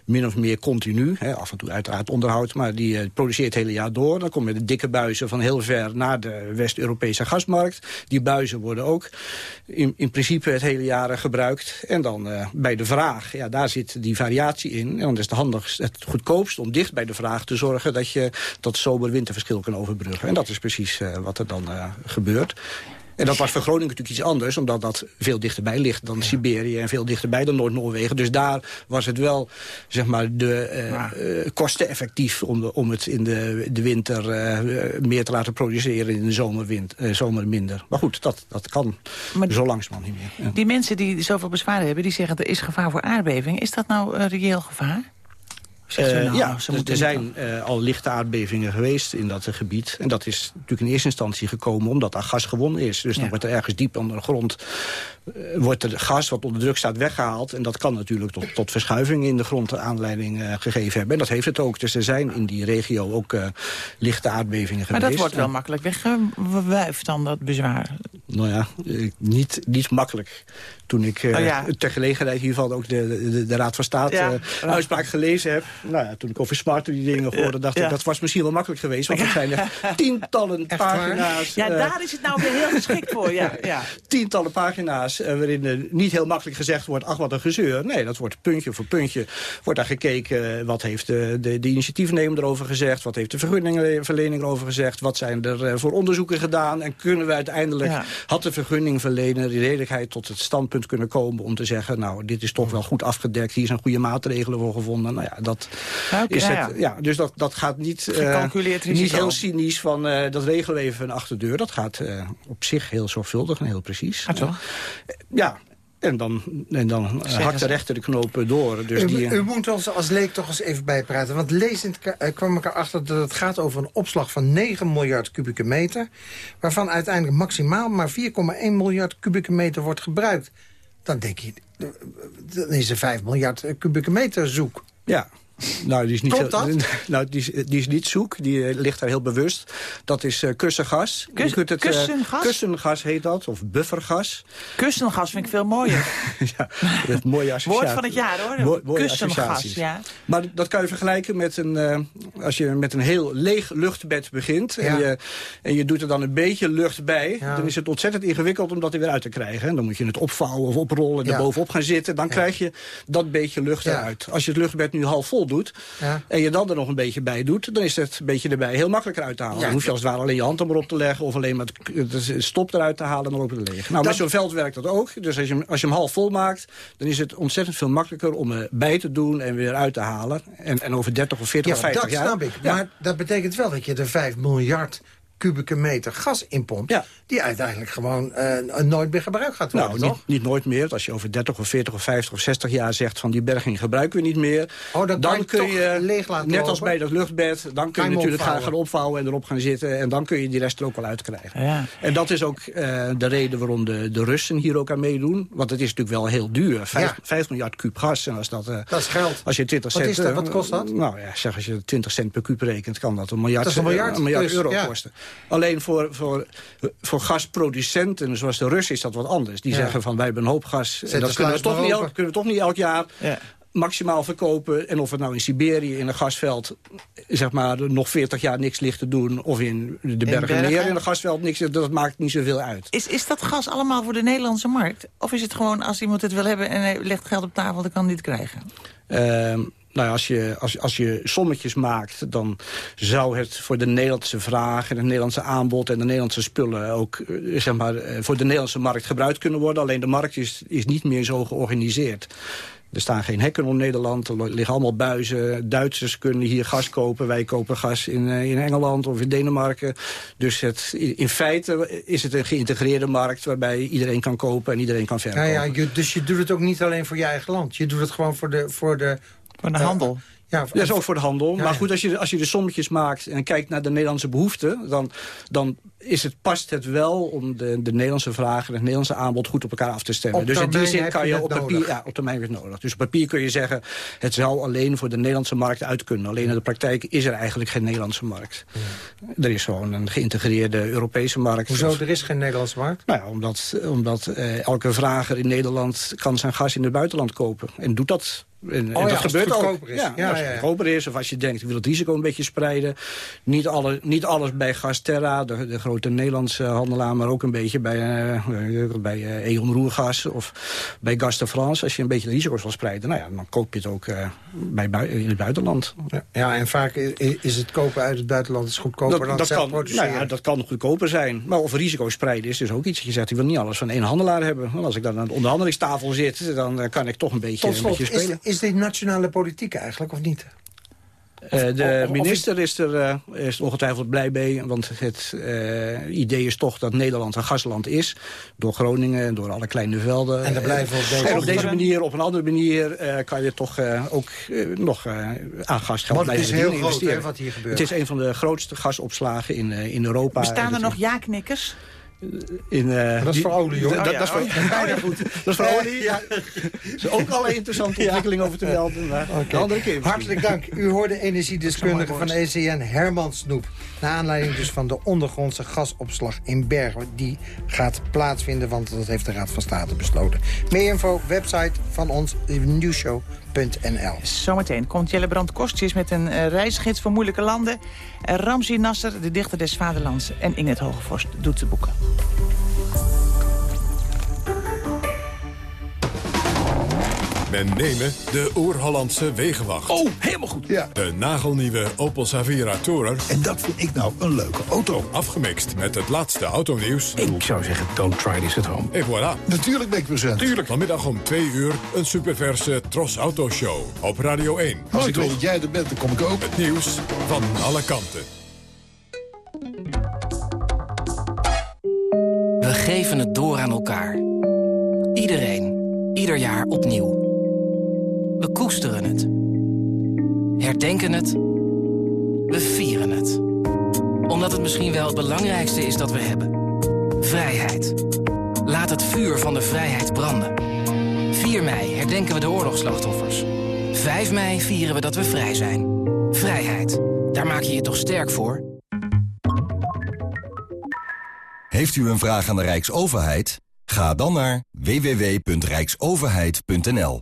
min of meer continu. Hè, af en toe uiteraard onderhoud, maar die eh, produceert het hele jaar door. Dan kom je de dikke buizen van heel ver naar de West-Europese gasmarkt. Die buizen worden ook in, in principe het hele jaar gebruikt. En dan eh, bij de vraag, ja, daar zit die variatie in. En dan is het handigst, het goedkoopst om dicht bij de vraag te zorgen... dat je dat zomer-winterverschil kan overbruggen. En dat is precies eh, wat er dan eh, gebeurt. En dat was voor Groningen natuurlijk iets anders, omdat dat veel dichterbij ligt dan Siberië en veel dichterbij dan Noord-Noorwegen. Dus daar was het wel, zeg maar, de eh, eh, kosteneffectief om, de- om het in de, de winter eh, meer te laten produceren, in de zomer, wind, zomer minder. Maar goed, dat, dat kan Maar- zo langzamerhand niet meer. Ja. Die mensen die zoveel bezwaren hebben, die zeggen er is gevaar voor aardbeving. Is dat nou een reëel gevaar? Eh, nou, ja, ze dus er zijn eh, al lichte aardbevingen geweest in dat gebied. En dat is natuurlijk in eerste instantie gekomen omdat daar gas gewonnen is. Dus Ja. dan wordt er ergens diep onder de grond wordt er gas wat onder druk staat weggehaald. En dat kan natuurlijk tot, tot verschuiving in de grond aanleiding eh, gegeven hebben. En dat heeft het ook. Dus er zijn in die regio ook eh, lichte aardbevingen Maar geweest. dat wordt wel makkelijk weggewuifd dan, dat bezwaar. Nou ja, eh, niet, niet makkelijk. Toen ik eh, Oh ja. ter gelegenheid hiervan ook de, de, de Raad van State Ja. eh, uitspraak gelezen heb. Nou ja, toen ik over smart die dingen hoorde, dacht ik dat was misschien wel makkelijk geweest. Want het zijn er tientallen pagina's. Ja, eh, daar is het nou weer heel geschikt voor. Ja, ja. tientallen pagina's eh, waarin er niet heel makkelijk gezegd wordt... ach, wat een gezeur. Nee, dat wordt puntje voor puntje. Wordt daar gekeken, eh, wat heeft de, de, de initiatiefnemer erover gezegd... wat heeft de vergunningverlening erover gezegd... wat zijn er eh, voor onderzoeken gedaan... en kunnen we uiteindelijk, Ja. had de vergunningverlener... die redelijkheid tot het standpunt kunnen komen om te zeggen... nou, dit is toch wel goed afgedekt, hier zijn goede maatregelen voor gevonden. Nou ja, dat is het, ja. ja, dus dat, dat gaat niet, eh, risico. niet heel cynisch van... eh, dat regelen we even achter de deur. Dat gaat eh, op zich heel zorgvuldig en heel precies. Ah, toch? Ja, en dan, en dan eh, hakt de rechter de knopen door. Dus u, die, u moet ons als leek toch eens even bijpraten. Want lezend eh, kwam ik erachter dat het gaat over een opslag van 9 miljard kubieke meter. Waarvan uiteindelijk maximaal maar 4,1 miljard kubieke meter wordt gebruikt. Dan denk je, eh, dan is er 5 miljard eh, kubieke meter zoek. ja, Nou, die is niet, Klopt heel- dat? nou, die, is, die is niet zoek, die eh, ligt daar heel bewust. Dat is eh, kussengas. Kus- het, eh, kussengas? kussengas heet dat, of buffergas. Kussengas vind ik veel mooier. ja, dat is mooie associatie. Woord van het jaar hoor. Kussengas, ja. Maar dat kan je vergelijken met een... als je met een heel leeg luchtbed begint... Ja. En, je, en je doet er dan een beetje lucht bij... Ja. dan is het ontzettend ingewikkeld om dat er weer uit te krijgen. En dan moet je het opvouwen of oprollen... en Ja. er bovenop gaan zitten. Dan krijg je dat beetje lucht eruit. Als je het luchtbed nu half vol doet... Ja. en je dan er nog een beetje bij doet... dan is het een beetje erbij heel makkelijker uit te halen. Ja. Dan hoef je als het ware alleen je hand er maar op te leggen... of alleen maar het, stop eruit te halen en dan lopen het leeg. Nou, Dat- met zo'n veld werkt dat ook. Dus als je, hem- als je hem half vol maakt... dan is het ontzettend veel makkelijker om er bij te doen... en weer uit te halen. En, en over 30 of 40 Ja, of 50 dat jaar... snap ik. Ja. Maar dat betekent wel dat je er 5 miljard kubieke meter gas in pompt... Ja. die uiteindelijk gewoon eh, nooit meer gebruikt gaat worden, Nou, toch? niet, niet nooit meer. Als je over 30 of 40 of 50 of 60 jaar zegt van die berging gebruiken we niet meer. Oh, dan kun je, leeg laten net als bij dat luchtbed, dan kun je natuurlijk gaan, opvouwen. gaan opvouwen en erop gaan zitten. En dan kun je die rest er ook wel uitkrijgen. Ja. En dat is ook eh, de reden waarom de, de Russen hier ook aan meedoen. Want het is natuurlijk wel heel duur. Vijf, Ja. vijf miljard kuub gas. En als dat, eh, Dat is geld. als je 20 Wat cent... is dat? Wat kost dat? Nou ja, zeg als je 20 cent per kuub rekent, kan dat een miljard, Dat is een miljard, een miljard dus, euro ja. kosten. Alleen voor, voor, voor gasproducenten, zoals de Russen, is dat wat anders. Die Ja. zeggen van wij hebben een hoop gas. Zet En dat kunnen we, toch niet elk, kunnen we toch niet elk jaar Ja. maximaal verkopen. En of het nou in Siberië in een gasveld zeg maar, nog 40 jaar niks ligt te doen... of in de Bergen Bergen? Meer in een gasveld niks, dat maakt niet zoveel uit. Is, is dat gas allemaal voor de Nederlandse markt? Of is het gewoon als iemand het wil hebben en hij legt geld op tafel, dan kan hij het krijgen? Ehm, nou ja, als je, als, als je sommetjes maakt, dan zou het voor de Nederlandse vraag... en het Nederlandse aanbod en de Nederlandse spullen... ook eh, zeg maar, eh, voor de Nederlandse markt gebruikt kunnen worden. Alleen de markt is, is niet meer zo georganiseerd. Er staan geen hekken om Nederland, er liggen allemaal buizen. Duitsers kunnen hier gas kopen, wij kopen gas in, eh, in Engeland of in Denemarken. Dus het, in feite is het een geïntegreerde markt... waarbij iedereen kan kopen en iedereen kan Ja, verkopen. ja, je, dus je doet het ook niet alleen voor je eigen land. Je doet het gewoon voor de... Voor de Voor de eh, handel. Ja, Dat is ook voor de handel. Ja, maar goed, als je, als je de sommetjes maakt en kijkt naar de Nederlandse behoeften... dan, dan is het, past het wel om de, de Nederlandse vraag en het Nederlandse aanbod goed op elkaar af te stemmen. Op dus in die termijn zin heb kan je op papier, nodig. ja, op termijn weer nodig. Dus op papier kun je zeggen, het zou alleen voor de Nederlandse markt uit kunnen. Alleen in de praktijk is er eigenlijk geen Nederlandse markt. Er is gewoon een geïntegreerde Europese markt. Hoezo, er is geen Nederlandse markt? Nou ja, omdat, omdat eh, elke vrager in Nederland kan zijn gas in het buitenland kopen. En doet dat. En, en ja, dat als het gebeurt ook. is. Ja, Ja, als het goedkoper is. Of als je denkt, ik wil het risico een beetje spreiden. Niet, alle, niet alles bij Gasterra, de, de grote Nederlandse handelaar... maar ook een beetje bij, eh, bij eh, E.ON Roergas of bij Gas de France. Als je een beetje de risico's wil spreiden, nou ja, dan koop je het ook eh, bij, in het buitenland. Ja, en vaak is het kopen uit het buitenland is goedkoper dan het zelf kan, produceren. nou ja, dat kan goedkoper zijn. Maar of risico spreiden is dus ook iets. Je zegt, ik wil niet alles van één handelaar hebben. Want als ik dan aan de onderhandelingstafel zit, dan kan ik toch een beetje, Tot een beetje spelen. is dit nationale politiek eigenlijk, of niet? Eh, de of- of minister is er eh, is ongetwijfeld blij mee. Want het eh, idee is toch dat Nederland een gasland is. Door Groningen en door alle kleine velden. En daar blijven we op deze En op deze manier. op een andere manier, eh, kan je toch eh, ook nog eh, aan gasgeld Want het blijven is heel groot, investeren. wat hier gebeurt. Het is een van de grootste gasopslagen in, eh, in Europa. Bestaan er nog ja-knikkers? In, dat is voor olie, hoor. Dat, Oh ja, dat is voor, oh ja. Goed. Dat is voor olie. Ja. Dat is ook al een interessante ontwikkeling over te melden. Maar andere keer. Hartelijk dank. U hoorde energiedeskundige van ECN Herman Snoep. Naar aanleiding dus van de ondergrondse gasopslag in Bergen. Die gaat plaatsvinden, want dat heeft de Raad van State besloten. Meer info, website van ons, Zometeen komt Jelle Brand Kostjes met een eh, reisgids voor moeilijke landen. En Ramzi Nasser, de dichter des vaderlands. En Inget Hogevorst doet de boeken. Men nemen de Oer-Hollandse Wegenwacht. Oh, helemaal goed. Ja. De nagelnieuwe Opel Savira Tourer. En dat vind ik nou een leuke auto. Afgemixt met het laatste autonieuws. Ik zou zeggen, don't try this at home. En voilà. Natuurlijk ben ik present. Tuurlijk. Vanmiddag om twee uur een superverse Tros Auto Show op Radio 1. Als ik weet dat jij er bent, dan kom ik ook. Het nieuws van alle kanten. We geven het door aan elkaar. Iedereen, ieder jaar opnieuw. We koesteren het. Herdenken het. We vieren het. Omdat het misschien wel het belangrijkste is dat we hebben. Vrijheid. Laat het vuur van de vrijheid branden. 4 mei herdenken we de oorlogsslachtoffers. 5 mei vieren we dat we vrij zijn. Vrijheid. Daar maak je je toch sterk voor? Heeft u een vraag aan de Rijksoverheid? Ga dan naar www.rijksoverheid.nl.